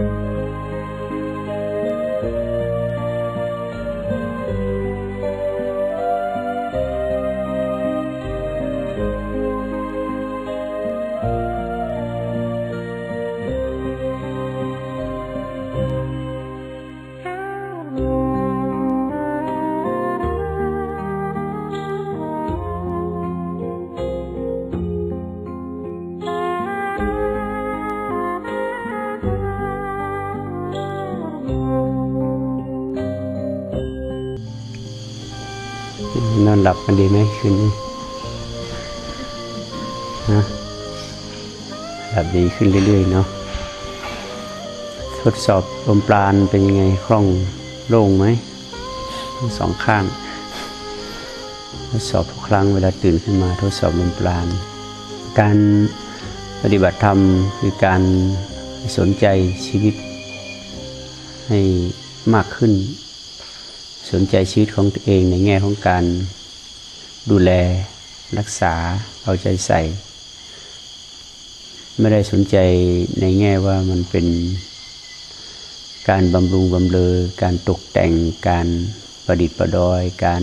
น ขึ้นเรื่อยๆเนาะทดสอบลมปราณเป็นยังไงคล่องโล่งไหมทั้งสองข้าง ทดสอบทุกครั้งเวลาตื่นขึ้นมาทดสอบลมปราณการปฏิบัติธรรมคือการสนใจชีวิต ให้มากขึ้น สนใจชีวิตของตัวเองในแง่ของการดูแลรักษาเอาใจใส่ ไม่ได้สนใจในแง่ว่ามันเป็นการบำรุงบำเรอการตกแต่งการประดิษฐ์ประดอย การ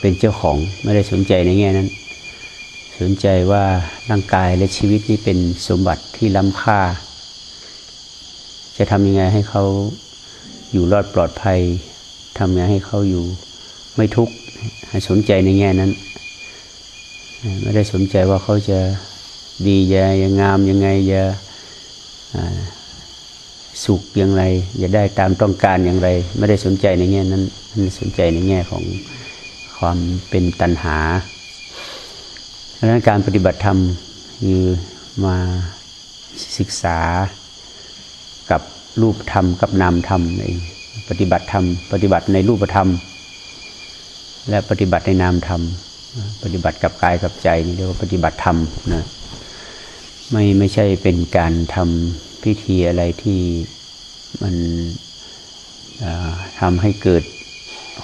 เป็นเจ้าของไม่ได้สนใจในแง่นั้น สนใจว่าร่างกายและชีวิตนี้เป็นสมบัติที่ล้ำค่า จะทำยังไงให้เขาอยู่รอดปลอดภัยทำยังไงให้เขาอยู่ไม่ทุกข์ให้สนใจในแง่นั้น ไม่ได้สนใจว่าเขาจะ ดีจะยังงามยังไงจะสุขอย่างไรจะได้ตามต้องการอย่างไร ไม่ได้สนใจในแง่นั้นมันสนใจในแง่ของความเป็นตัณหาดังนั้นการปฏิบัติธรรมคือมาศึกษากับรูปธรรมกับนามธรรมเองปฏิบัติธรรม ปฏิบัติในรูปธรรม และปฏิบัติในนามธรรม ปฏิบัติกับกายกับใจนี่เรียกว่าปฏิบัติธรรมนะ ไม่ไม่ใช่เป็นการทำพิธีอะไรที่มันทำให้เกิด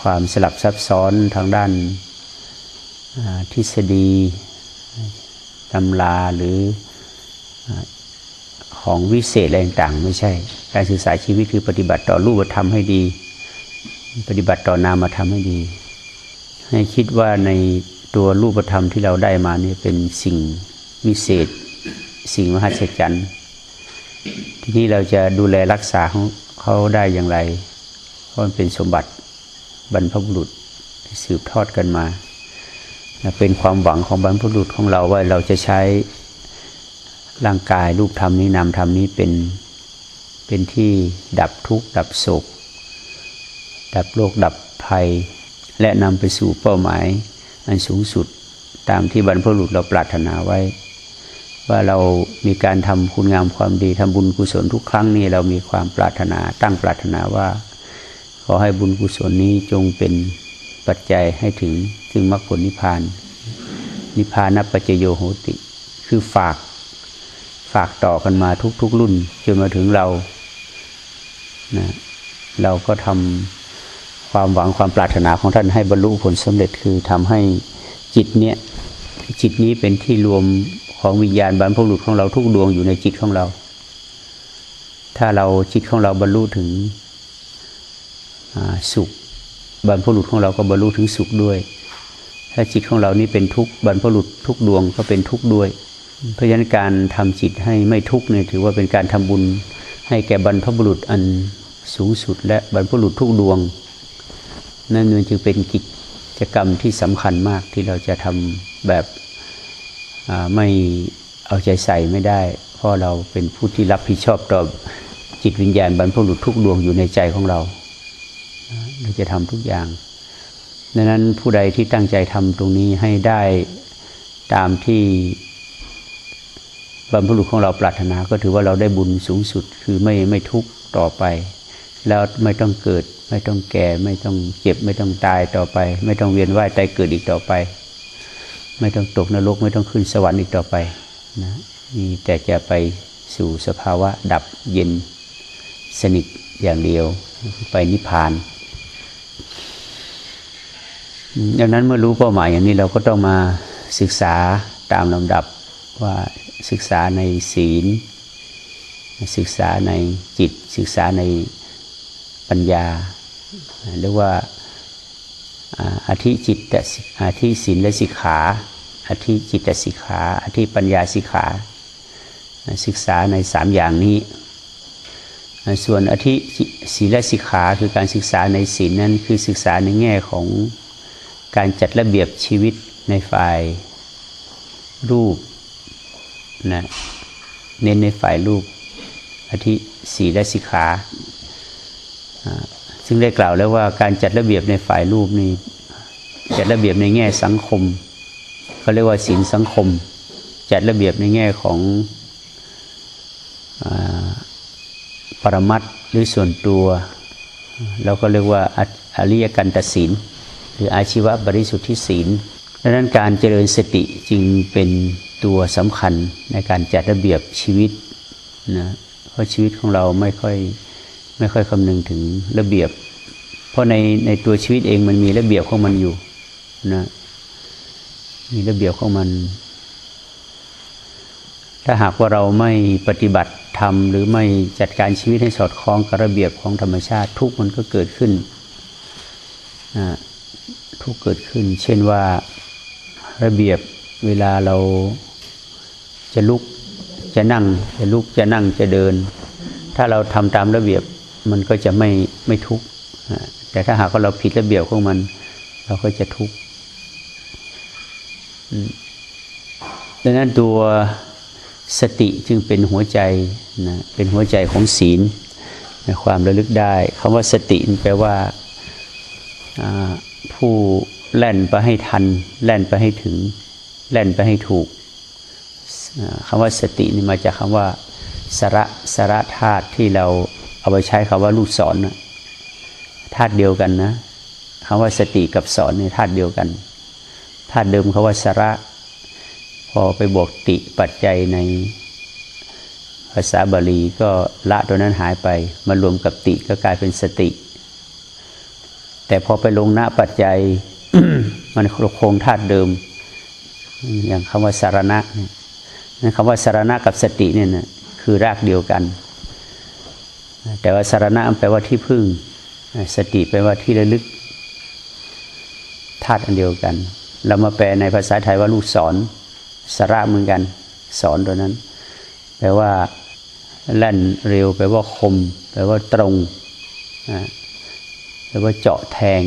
ความสลับซับซ้อนทางด้านทฤษฎีตำราหรือของวิเศษอะไรต่างๆ ไม่ใช่ การศึกษาชีวิตคือปฏิบัติต่อรูปธรรมให้ดี ปฏิบัติต่อนามธรรมให้ดี ให้คิดว่าในตัวรูปธรรมที่เราได้มานี่เป็นสิ่งวิเศษ สิ่งมหัศจรรย์ ทีนี้เราจะดูแลรักษาเขาเขาได้อย่างไร เพราะมันเป็นสมบัติบรรพบุรุษสืบทอดกันมา เป็นความหวังของบรรพบุรุษของเราว่าเราจะใช้ร่างกายรูปธรรมนี้นามธรรมนี้เป็นเป็นที่ดับทุกข์ดับโศก ดับโรคดับภัย และนำไปสู่เป้าหมาย อันสูงสุดตามที่บรรพบุรุษเราปรารถนาไว้ ว่าเรามีการทำคุณงามความดีทำบุญกุศลทุกครั้งนี้เรามีความปรารถนา ตั้งปรารถนาว่า ขอให้บุญกุศลนี้จงเป็นปัจจัยให้ถึงถึงมรรคผลนิพพาน นิพพานปัจจโยโหติ คือฝากฝากต่อกันมาทุก ๆ รุ่นจนมาถึงเรานะเราก็ทำความหวังความปรารถนาของท่านให้บรรลุผลสำเร็จคือทำให้จิตเนี้ยจิตนี้เป็นที่รวม ของวิญญาณบรรพบุรุษของเราทุกดวงอยู่ในจิตของเรา ถ้าเราจิตของเราบรรลุถึงสุขบรรพบุรุษของเราก็บรรลุถึงสุขด้วย ถ้าจิตของเรานี่เป็นทุกข์บรรพบุรุษทุกดวงก็เป็นทุกข์ด้วย เพราะฉะนั้นการทำจิตให้ไม่ทุกข์เนี่ยถือว่าเป็นการทำบุญให้แก่บรรพบุรุษอันสูงสุด และบรรพบุรุษทุกดวง นั่นจึงเป็นกิจกรรมที่สำคัญมากที่เราจะทำแบบ ไม่เอาใจใส่ไม่ได้ เพราะเราเป็นผู้ที่รับผิดชอบต่อจิตวิญญาณบรรพบุรุษทุกดวงอยู่ในใจของเราเราจะทำทุกอย่างดังนั้นผู้ใดที่ตั้งใจทำตรงนี้ให้ได้ตามที่บรรพบุรุษของเราปรารถนา ก็ถือว่าเราได้บุญสูงสุด คือไม่ไม่ทุกข์ต่อไป แล้วไม่ต้องเกิด ไม่ต้องแก่ ไม่ต้องเจ็บ ไม่ต้องตายต่อไป ไม่ต้องเวียนว่ายตายเกิดอีกต่อไป ไม่ต้องตกนรกไม่ต้องขึ้นสวรรค์อีกต่อไปนะมีแต่จะไปสู่สภาวะดับเย็นสนิทอย่างเดียวไปนิพพาน ดังนั้นเมื่อรู้เป้าหมายอย่างนี้เราก็ต้องมาศึกษาตามลำดับว่าศึกษาในศีล ศึกษาในจิต ศึกษาในปัญญาเรียกว่า อธิจิตอธิศีลและสิกขาอธิจิตสิกขาอธิปัญญาสิกขา ศึกษาในสามอย่างนี้ ส่วนอธิศีลสิกขาคือการศึกษาในศีลนั้นคือศึกษาในแง่ของการจัดระเบียบชีวิตในฝ่ายรูปนะเน้นในฝ่ายรูปอธิศีลสิกขา ซึ่งได้กล่าวแล้วว่าการจัดระเบียบในฝ่ายรูปนี้จัดระเบียบในแง่สังคมเขาเรียกว่าศีลสังคม จัดระเบียบในแง่ของปรมัตหรือส่วนตัวเราก็เรียกว่าอริยกันตศีลหรืออาชีวบริสุทธิศีลดังนั้นการเจริญสติจึงเป็นตัวสำคัญในการจัดระเบียบชีวิตนะเพราะชีวิตของเราไม่ค่อย ไม่ค่อยคำนึงถึงระเบียบ เพราะในในตัวชีวิตเองมันมีระเบียบของมันอยู่นะ มีระเบียบของมัน ถ้าหากว่าเราไม่ปฏิบัติธรรมหรือไม่จัดการชีวิตให้สอดคล้องกับระเบียบของธรรมชาติ ทุกมันก็เกิดขึ้นทุกเกิดขึ้น เช่นว่าระเบียบเวลาเราจะลุกจะนั่ง จะลุกจะนั่งจะเดิน ถ้าเราทำตามระเบียบ มันก็จะไม่ไม่ทุกข์แต่ถ้าหากว่าเราผิดระเบียบของมัน เราก็จะทุกข์ดังนั้นตัวสติจึงเป็นหัวใจนะเป็นหัวใจของศีลในความระลึกได้คำว่าสติแปลว่าผู้แล่นไปให้ทัน แล่นไปให้ถึง แล่นไปให้ถูกคำว่าสตินี่มาจากคำว่าสระสระธาตุที่เรา เอาไปใช้คำว่าลูกศรธาตุเดียวกันนะคำว่าสติกับสอนในธาตุเดียวกันธาตุเดิมคำว่าสระ พอไปบวกติปัจจัยในภาษาบาลีก็ละตัวนั้นหายไปมารวมกับติก็กลายเป็นสติ แต่พอไปลงหน้าปัจจัยมันคงธาตุเดิม อย่างคำว่าสารณะนั่นคำว่าสารณะกับสติเนี่ยนะคือรากเดียวกัน แต่ว่าสารณะแปลว่าที่พึ่ง สติแปลว่าที่ระลึกธาตุอันเดียวกัน เรามาแปลในภาษาไทยว่าลูกศรสาระเหมือนกัน สอนตัวนั้น แปลว่าแล่นเร็ว แปลว่าคม แปลว่าตรงแปลว่าเจาะแทง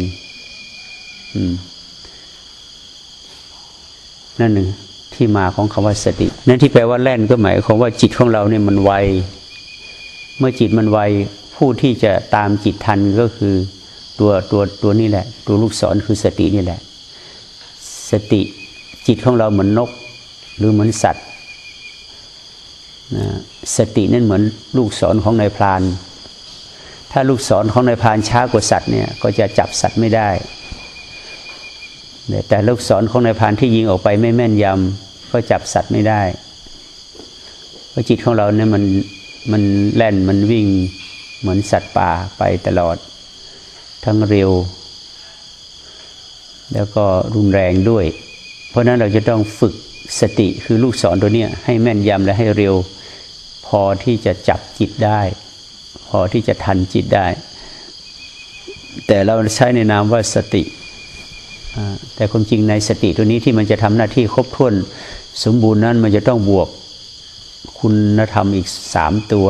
นั่นหนึ่งที่มาของคำว่าสติ นั่นที่แปลว่าแล่นก็หมายความว่าจิตของเราเนี่ยมันไว เมื่อจิตมันไวผู้ที่จะตามจิตทันก็คือตัวตัวตัวนี้แหละ ตัวลูกศรคือสตินี่แหละ สติจิตของเราเหมือนนก หรือเหมือนสัตว์นะสตินั่นเหมือนลูกศรของนายพราน ถ้าลูกศรของนายพรานช้ากว่าสัตว์เนี่ยก็จะจับสัตว์ไม่ได้ แต่ลูกศรของนายพรานที่ยิงออกไปไม่แม่นยำก็จับสัตว์ไม่ได้เพราะจิตของเราเนี่ยมัน มันแล่นมันวิ่งเหมือนสัตว์ป่าไปตลอด ทั้งเร็ว แล้วก็รุนแรงด้วย เพราะนั้นเราจะต้องฝึกสติคือลูกศรตัวนี้ให้แม่นยำและให้เร็ว พอที่จะจับจิตได้ พอที่จะทันจิตได้ แต่เราใช้ในนามว่าสติ แต่ความจริงในสติตัวนี้ที่มันจะทำหน้าที่ครบถ้วน สมบูรณ์นั้นมันจะต้องบวก คุณธรรมอีกสามตัว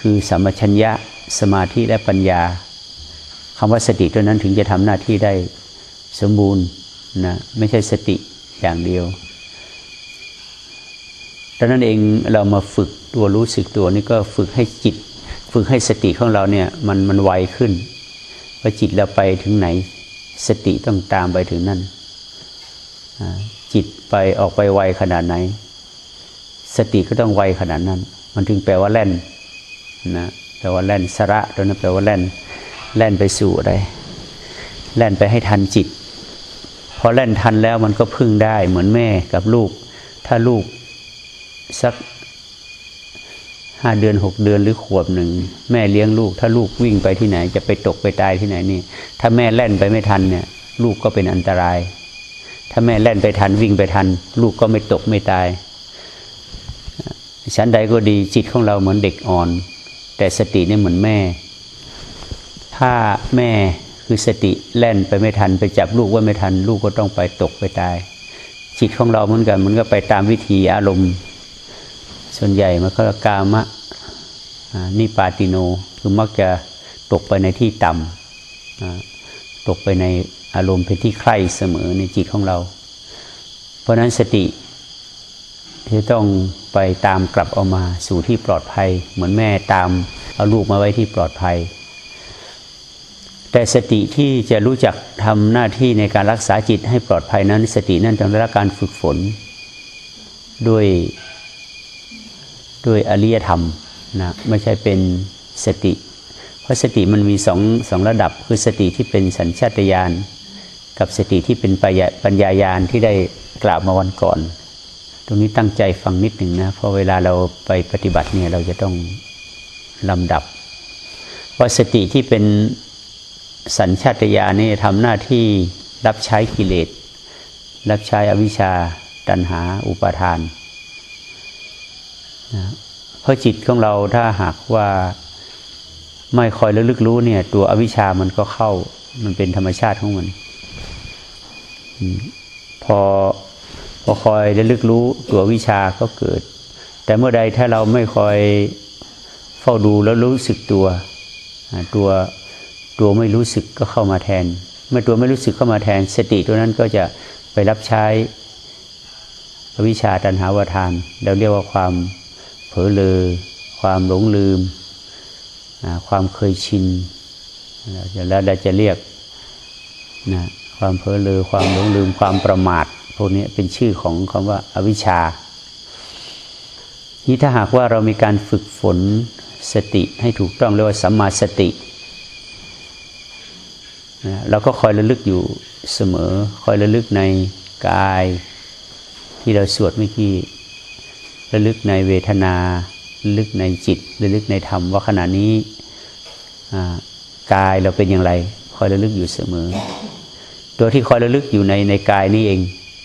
คือสัมชัญญะสมาธิและปัญญาคำว่าสติตัวนั้นถึงจะทำหน้าที่ได้สมบูรณ์นะไม่ใช่สติอย่างเดียวดังนั้นเองเรามาฝึกตัวรู้สึกตัวนี่ก็ฝึกให้จิต ฝึกให้สติของเราเนี่ยมันมันไวขึ้นว่าจิตเราไปถึงไหน สติต้องตามไปถึงนั่นจิตไปออกไปไวขนาดไหน สติก็ต้องไวขนาดนั้น มันถึงแปลว่าแล่นนะแปลว่าแล่นสระตัวนั้นแปลว่าแล่นแล่นไปสู่อะไรแล่นไปให้ทันจิตพอแล่นทันแล้วมันก็พึ่งได้เหมือนแม่กับลูก ถ้าลูกสักห้าเดือนหกเดือนหรือขวบหนึ่ง แม่เลี้ยงลูก ถ้าลูกวิ่งไปที่ไหน จะไปตกไปตายที่ไหนนี่ ถ้าแม่แล่นไปไม่ทันเนี่ย ลูกก็เป็นอันตราย ถ้าแม่แล่นไปทันวิ่งไปทัน ลูกก็ไม่ตกไม่ตาย ชั้นใดก็ดีจิตของเราเหมือนเด็กอ่อน แต่สตินี่เหมือนแม่ ถ้าแม่คือสติแล่นไปไม่ทัน ไปจับลูกว่าไม่ทัน ลูกก็ต้องไปตกไปตาย จิตของเราเหมือนกันมันก็ไปตามวิธีอารมณ์ ส่วนใหญ่มันก็กามะนิปาติโนคือมักจะตกไปในที่ต่ำตกไปในอารมณ์เป็นที่ใคร่เสมอในจิตของเรา เพราะนั้นสติ ที่ต้องไปตามกลับออกมาสู่ที่ปลอดภัย เหมือนแม่ตามเอาลูกมาไว้ที่ปลอดภัย แต่สติที่จะรู้จักทำหน้าที่ในการรักษาจิตให้ปลอดภัยนั้น สตินั่นต้องได้รับการฝึกฝน ด้วยด้วยอริยธรรมนะไม่ใช่เป็นสติ เพราะสติมันมีสองสองระดับ คือสติที่เป็นสัญชาตญาณกับสติที่เป็นปัญญายาณที่ได้กล่าวมาวันก่อน รงนี้ตั้งใจฟังนิดหนึ่งนะเพราะเวลาเราไปปฏิบัติเนี่ยเราจะต้องลำดับ เพราะสติที่เป็นสัญชาตญาณนี่ทำหน้าที่รับใช้กิเลส รับใช้อวิชชาตัณหาอุปาทานนะเพราะจิตของเราถ้าหากว่าไม่คอยระลึกรู้เนี่ย ตัวอวิชชามันก็เข้ามันเป็นธรรมชาติของมัน พอ พอคอยระลึกรู้ตัววิชาก็เกิด แต่เมื่อใดถ้าเราไม่คอยเฝ้าดูแล้วรู้สึกตัว ตัวตัวไม่รู้สึกก็เข้ามาแทน เมื่อตัวไม่รู้สึกเข้ามาแทน สติตัวนั้นก็จะไปรับใช้วิชาตันหาวทาน เราเรียกว่าความเผลอเลอความหลงลืม ความเคยชินแล้วเราจะเรียกนะความเผลอเลอความหลงลืมความประมาท วกนี้เป็นชื่อของคำว่าอาวิชชา นี่ถ้าหากว่าเรามีการฝึกฝนสติให้ถูกต้องเรียกว่าสัมมาสติเราก็คอยระลึกอยู่เสมอ คอยระลึกในกายที่เราสวดเมื่อกี้ระลึกในเวทนาระลึกในจิตระลึกในธรรมว่าขณะนี้กายเราเป็นอย่างไร คอยระลึกอยู่เสมอ ตัวที่คอยระลึกอยู่ในในกายนี้เอง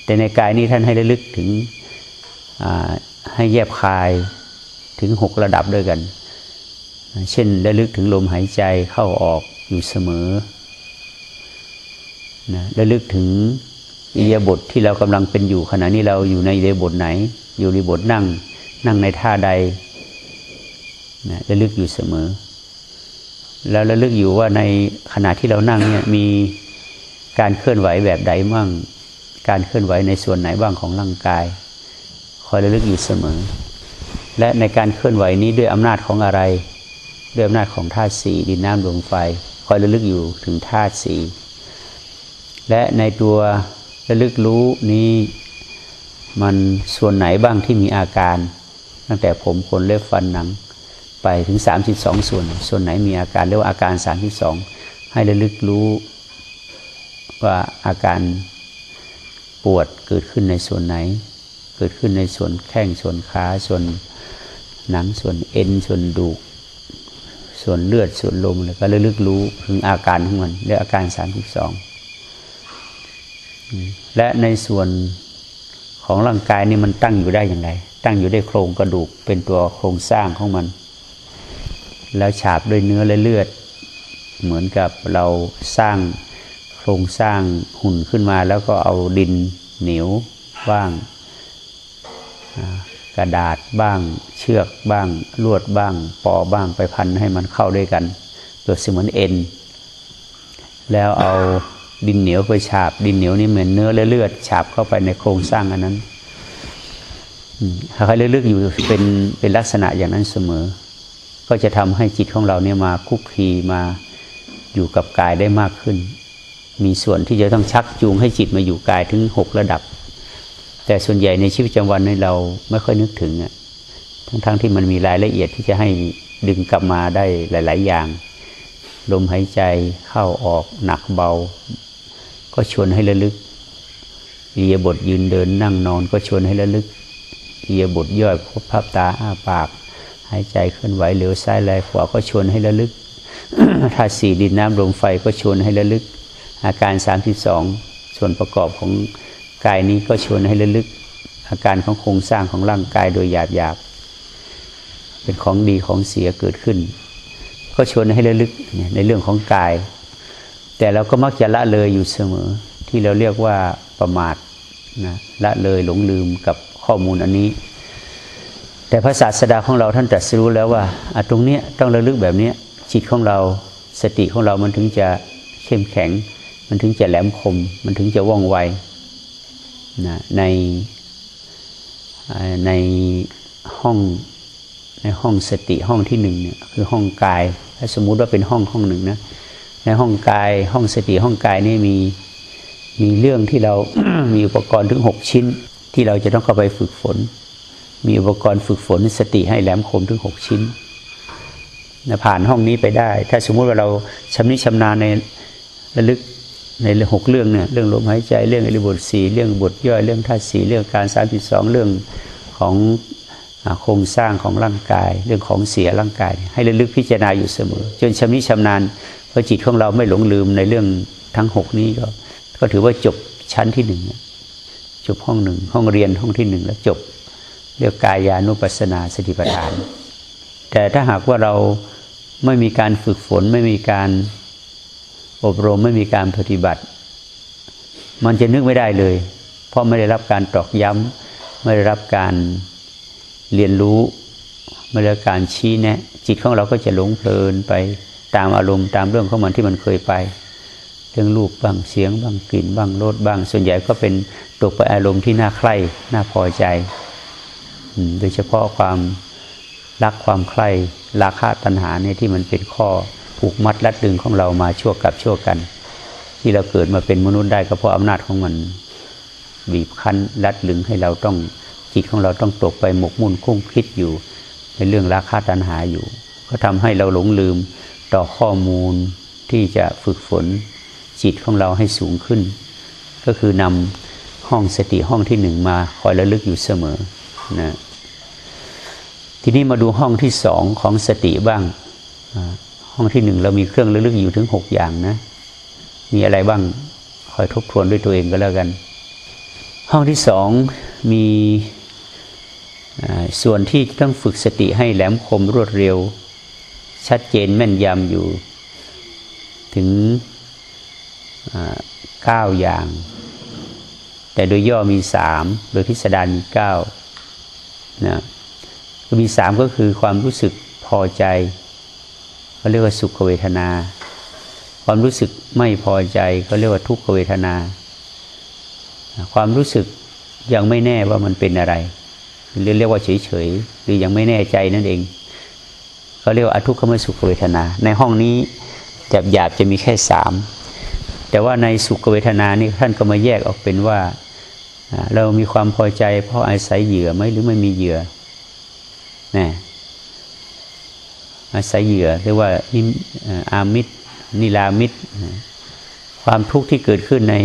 แต่ในกายนี้ท่านให้ระลึกถึงให้แยบคายถึงหกระดับด้วยกัน เช่นระลึกถึงลมหายใจเข้าออกอยู่เสมอนะระลึกถึงอิยาบทที่เรากำลังเป็นอยู่ขณะนี้เราอยู่ในอิยาบทไหน อยู่ในบทนั่งนั่งในท่าใดนะระลึกอยู่เสมอ แล้วระลึกอยู่ว่าในขณะที่เรานั่งเนี่ยมีการเคลื่อนไหวแบบใดมั่ง การเคลื่อนไหวในส่วนไหนบ้างของร่างกาย คอยระลึกอยู่เสมอ และในการเคลื่อนไหวนี้ด้วยอำนาจของอะไร ด้วยอำนาจของธาตุสี่ดินน้ำลมไฟ คอยระลึกอยู่ถึงธาตุสี่และในตัวระลึกรู้นี้มันส่วนไหนบ้างที่มีอาการ ตั้งแต่ผมขนเล็บฟันหนัง ไปถึง 32 ส่วน ส่วนไหนมีอาการเรียกว่าอาการ 32 ให้ระลึกรู้ว่าอาการ ปวดเกิดขึ้นในส่วนไหน เกิดขึ้นในส่วนแข้งส่วนขาส่วนหนังส่วนเอ็นส่วนดูกส่วนเลือดส่วนลมแล้วก็ระลึกรู้ถึงอาการของมันเรียกอาการสามสิบสองและในส่วนของร่างกายนี่มันตั้งอยู่ได้อย่างไร ตั้งอยู่ได้โครงกระดูกเป็นตัวโครงสร้างของมัน แล้วฉาบด้วยเนื้อและเลือด เหมือนกับเราสร้าง ครงสร้างหุ่นขึ้นมาแล้วก็เอาดินเหนียวบ้างกระดาษบ้าง เชือกบ้าง ลวดบ้าง ปอบ้างไปพันให้มันเข้าด้วยกันตัวเสมือนเอ็น แล้วเอาดินเหนียวไปฉาบ ดินเหนียวนี่เหมือนเนื้อและเลือดฉาบเข้าไปในโครงสร้างอันนั้นถ้าใครเลือกอยู่เป็นเป็นลักษณะอย่างนั้นเสมอ ก็จะทำให้จิตของเราเนี่ยมาคุกคีมาอยู่กับกายได้มากขึ้น มีส่วนที่จะต้องชักจูงให้จิตมาอยู่กายถึงหกระดับ แต่ส่วนใหญ่ในชีวิตประจำวันในเราไม่ค่อยนึกถึงอะทั้งๆทที่มันมีรายละเอียดที่จะให้ดึงกลับมาได้หลาย ๆ อย่าง ลมหายใจเข้าออกหนักเบา ก็ชวนให้ระลึกเอียบทยืนเดินนั่งนอนก็ชวนให้ระลึกเอียบทย่อยพบพับตาอ้าปาก หายใจเคลื่อนไหวเหลวซ้ายไหลขวาก็ชวนให้ระลึกธาตุสี่ดินน้ำลมไฟก็ชวนให้ระลึก อาการ 32 ส่วนประกอบของกายนี้ก็ชวนให้ระลึก อาการของโครงสร้างของร่างกายโดยหยาบหยาบเป็นของดีของเสียเกิดขึ้น ก็ชวนให้ระลึกในเรื่องของกาย แต่เราก็มักจะละเลยอยู่เสมอ ที่เราเรียกว่าประมาทนะละเลยหลงลืมกับข้อมูลอันนี้ แต่พระศาสดาของเราท่านตรัสรู้แล้วว่าตรงนี้ต้องระลึกแบบนี้จิตของเราสติของเรามันถึงจะเข้มแข็ง มันถึงจะแหลมคม มันถึงจะว่องไวนะในในห้องในห้องสติห้องที่หนึ่งเนี่ยคือห้องกาย ถ้าสมมุติว่าเป็นห้องห้องหนึ่งนะในห้องกายห้องสติห้องกายนี่มีมีเรื่องที่เรา มีอุปกรณ์ถึงหกชิ้น ที่เราจะต้องเข้าไปฝึกฝน มีอุปกรณ์ฝึกฝนสติให้แหลมคมถึงหกชิ้นนะผ่านห้องนี้ไปได้ ถ้าสมมุติว่าเราชำนิชำนาญในระลึก ในหกเรื่องเนี่ยเรื่องลมหายใจเรื่องอริบทสีเรื่องบทย่อยเรื่องธาตุสีเรื่องการสามสิบสองเรื่องของโครงสร้างของร่างกาย เรื่องของเสียร่างกาย ให้ระลึกพิจารณาอยู่เสมอ จนชำนิชำนาญพอจิตของเราไม่หลงลืมในเรื่องทั้งหกนี้ก็ ก็ถือว่าจบชั้นที่หนึ่งจบห้องหนึ่งห้องเรียนห้องที่หนึ่งแล้วจบเรียกกายานุปัสสนาสติปัฏฐาน แต่ถ้าหากว่าเราไม่มีการฝึกฝนไม่มีการ อบรมไม่มีการปฏิบัติ มันจะนึกไม่ได้เลย เพราะไม่ได้รับการตอกย้ำไม่ได้รับการเรียนรู้ไม่ได้รับการชี้แนะจิตของเราก็จะหลงเพลินไปตามอารมณ์ตามเรื่องของมันที่มันเคยไปเรื่องรูปบ้างเสียงบ้างกลิ่นบ้างรสบ้าง ส่วนใหญ่ก็เป็นตกไปอารมณ์ที่น่าใคร่น่าพอใจโดยเฉพาะความรักความใคร่ราคะตัณหาเนี่ยที่มันเป็นข้อ ผูกมัดรัดดึงของเรามาชั่วกับชั่วกัน ที่เราเกิดมาเป็นมนุษย์ได้ก็เพราะอำนาจของมันบีบคั้นรัดลึงให้เราต้องจิตของเราต้องตกไปหมกมุ่นคุ้งคิดอยู่ ในเรื่องราคาตัณหาอยู่ ก็ทำให้เราหลงลืมต่อข้อมูลที่จะฝึกฝนจิตของเราให้สูงขึ้น ก็คือนำห้องสติห้องที่หนึ่งมาคอยระลึกอยู่เสมอนะทีนี้มาดูห้องที่สองของสติบ้าง ห้องที่หนึ่งเรามีเครื่องระลึกอยู่ถึงหกอย่างนะ มีอะไรบ้างคอยทบทวนด้วยตัวเองก็แล้วกัน ห้องที่สองมีส่วนที่ต้องฝึกสติให้แหลมคมรวดเร็ว ชัดเจนแม่นยำอยู่ ถึงเก้าอย่าง แต่โดยย่อมีสามโดยพิสดารมีเก้านะมีสามก็คือความรู้สึกพอใจ เขาเรียกว่าสุขเวทนา ความรู้สึกไม่พอใจเขาเรียกว่าทุกขเวทนา ความรู้สึกยังไม่แน่ว่ามันเป็นอะไรเรียกว่าเฉยๆหรือยังไม่แน่ใจนั่นเองเขาเรียกว่าอทุกขมสุขเวทนา ในห้องนี้จับหยาบจะมีแค่สามแต่ว่าในสุขเวทนานี่ท่านก็มาแยกออกเป็นว่าเรามีความพอใจเพราะอาศัยเหยื่อไหมหรือไม่มีเหยื่อนะ อาศัยเหยื่อเรียกว่าอามิตรนิรามิตร ความทุกข์ที่เกิดขึ้นใน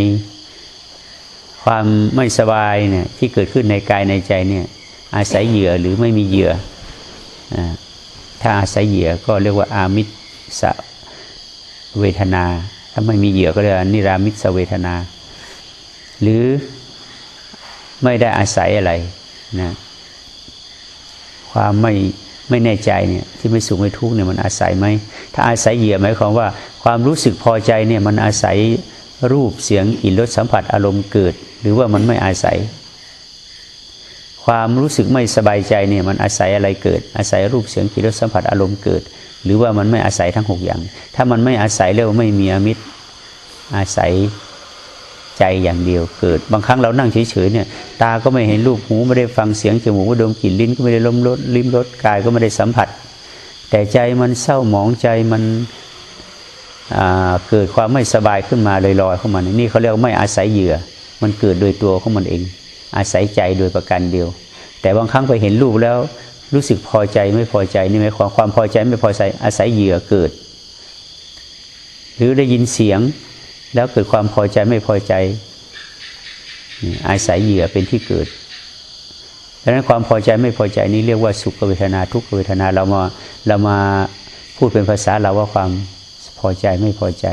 ความไม่สบายเนี่ยที่เกิดขึ้นในกายในใจเนี่ยอาศัยเหยื่อหรือไม่มีเหยื่อถ้าอาศัยเหยื่อก็เรียกว่าอามิตรสเวทนา ถ้าไม่มีเหยื่อก็เรียกนิรามิตสเวทนา หรือไม่ได้อาศัยอะไรนะความไม่ ไม่แน่ใจเนี่ยที่ไม่สุขไม่ทุกข์เนี่ยมันอาศัยไหมถ้าอาศัยเหยื่อหมายความว่า ความรู้สึกพอใจเนี่ยมันอาศัยรูปเสียงกลิ่นรสสัมผัสอารมณ์เกิด หรือว่ามันไม่อาศัย ความรู้สึกไม่สบายใจเนี่ยมันอาศัยอะไรเกิด อาศัยรูปเสียงกลิ่นรสสัมผัสอารมณ์เกิด หรือว่ามันไม่อาศัยทั้งหกอย่าง ถ้ามันไม่อาศัยเรียกว่าไม่มีอมิตรอาศัย ใจอย่างเดียวเกิด บางครั้งเรานั่งเฉยๆเนี่ย ตาก็ไม่เห็นรูปหูไม่ได้ฟังเสียงจมูกไม่ดมกลิ่นลิ้นก็ไม่ได้ล้มรสลิ้มรสกายก็ไม่ได้สัมผัส แต่ใจมันเศร้าหมองใจมันเกิดความไม่สบายขึ้นมาลอยๆเข้ามานี่เขาเรียกว่าไม่อาศัยเหยื่อ มันเกิดโดยตัวของมันเอง อาศัยใจโดยประการเดียว แต่บางครั้งไปเห็นรูปแล้วรู้สึกพอใจไม่พอใจนี่หมายความความพอใจไม่พอใจอาศัยเหยื่อเกิด หรือได้ยินเสียง แล้วเกิดความพอใจไม่พอใจ อาศัยเหยื่อเป็นที่เกิดดังนั้นความพอใจไม่พอใจนี้เรียกว่าสุขเวทนาทุกขเวทนาเรามาเรามาพูดเป็นภาษาเราว่าความพอใจไม่พอใจ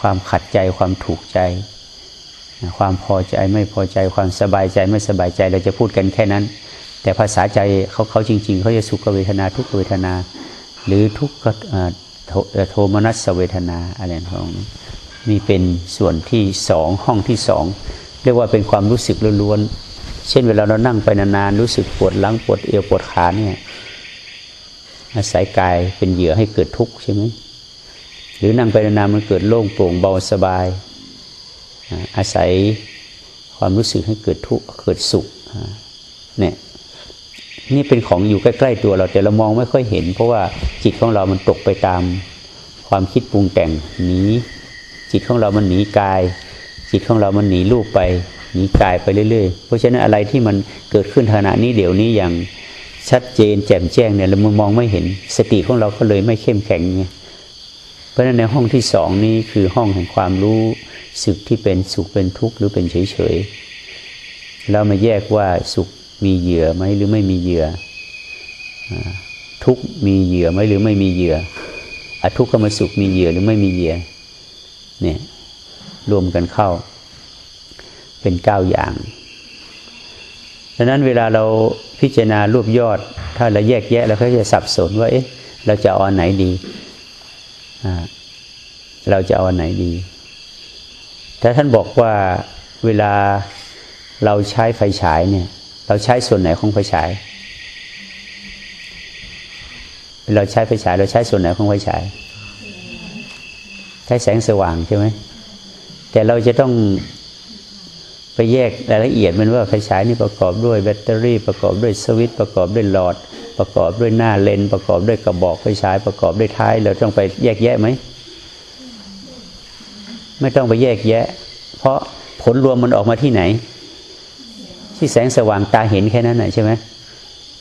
ความขัดใจความถูกใจ ความพอใจไม่พอใจความสบายใจไม่สบายใจเราจะพูดกันแค่นั้น แต่ภาษาใจเขาเขาจริง ๆเขาจะสุขเวทนาทุกเวทนา หรือทุกขโทมนัสเวทนาอะไรของนี่ มีเป็นส่วนที่สองห้องที่สองเรียกว่าเป็นความรู้สึกล้วนๆเช่นเวลาเรานั่งไปนานๆรู้สึกปวดหลังปวดเอวปวดขาเนี่ยอาศัยกายเป็นเหยื่อให้เกิดทุกข์ใช่ไหมหรือนั่งไปนานๆมันเกิดโล่งโปร่งเบาสบาย อาศัยความรู้สึกให้เกิดทุกข์เกิดสุขเนี่ยนี่เป็นของอยู่ใกล้ๆตัวเราแต่เรามองไม่ค่อยเห็น เพราะว่าจิตของเรามันตกไปตามความคิดปรุงแต่งนี้ จิตของเรามันหนีกาย จิตของเรามันหนีรูปไป หนีกายไปเรื่อยๆ เพราะฉะนั้นอะไรที่มันเกิดขึ้นขณะนี้เดี๋ยวนี้อย่างชัดเจนแจ่มแจ้งเนี่ยเรามองไม่เห็นสติของเราก็เลยไม่เข้มแข็งไงเพราะฉะนั้นในห้องที่สองนี้คือห้องแห่งความรู้สึกที่เป็นสุขเป็นทุกข์หรือเป็นเฉยๆเรามาแยกว่าสุขมีเหยื่อไหมหรือไม่มีเหยื่อทุกมีเหยื่อไหมหรือไม่มีเหยื่ออทุกขมสุขมีเหยื่อหรือไม่มีเหยื่อ เนี่ยรวมกันเข้า เป็นเก้าอย่างดังนั้นเวลาเราพิจารณารวบยอด ถ้าเราแยกแยะเราก็จะสับสนว่าเอ๊ะเราจะเอาไหนดีเราจะเอาไหนดีแต่ท่านบอกว่าเวลาเราใช้ไฟฉายเนี่ย เราใช้ส่วนไหนของไฟฉาย เราใช้ไฟฉาย เราใช้ส่วนไหนของไฟฉาย ใช้แสงสว่างใช่ไหมแต่เราจะต้องไปแยกรายละเอียดมันว่าไฟฉายนี่ประกอบด้วยแบตเตอรี่ ประกอบด้วยสวิตช์ประกอบด้วยหลอด ประกอบด้วยหน้าเลน ประกอบด้วยกระบอกไฟฉายประกอบด้วยท้าย เราต้องไปแยกแยะไหมไม่ต้องไปแยกแยะ เพราะผลรวมมันออกมาที่ไหน ที่แสงสว่างตาเห็นแค่นั้นนะใช่ไหม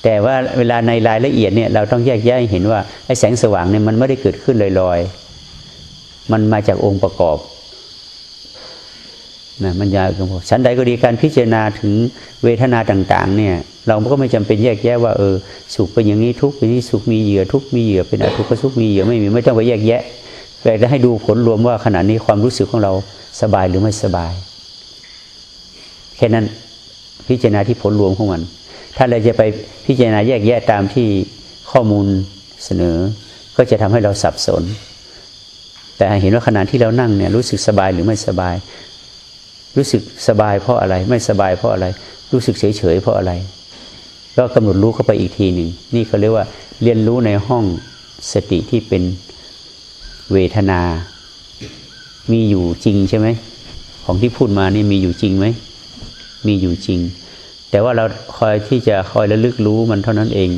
แต่ว่าเวลาในรายละเอียดเนี่ยเราต้องแยกแยะเห็นว่าไอ้แสงสว่างเนี่ยมันไม่ได้เกิดขึ้นลอยๆ มันมาจากองค์ประกอบนะมันยาวกันพอชั้นใดก็ดีการพิจารณาถึงเวทนาต่าง ๆ เนี่ย เราก็ไม่จำเป็นแยกแยะว่าเออสุขเป็นอย่างนี้ทุกข์เป็นนี้สุขมีเหยื่อทุกข์มีเหยื่อเป็นอทุกข์สุขมีเหยื่อไม่มีไม่ต้องไปแยกแยะแต่จะให้ดูผลรวมว่าขณะนี้ความรู้สึกของเราสบายหรือไม่สบาย แค่นั้นพิจารณาที่ผลรวมของมัน ถ้าเราจะไปพิจารณาแยกแยะตามที่ข้อมูลเสนอ ก็จะทำให้เราสับสน แต่เห็นว่าขณะที่เรานั่งเนี่ยรู้สึกสบายหรือไม่สบาย รู้สึกสบายเพราะอะไร ไม่สบายเพราะอะไร รู้สึกเฉยเฉยเพราะอะไร ก็กำหนดรู้เข้าไปอีกทีหนึ่งนี่เขาเรียกว่าเรียนรู้ในห้องสติที่เป็นเวทนา มีอยู่จริงใช่ไหมของที่พูดมานี่มีอยู่จริงไหมมีอยู่จริง แต่ว่าเราคอยที่จะคอยระลึกรู้มันเท่านั้นเอง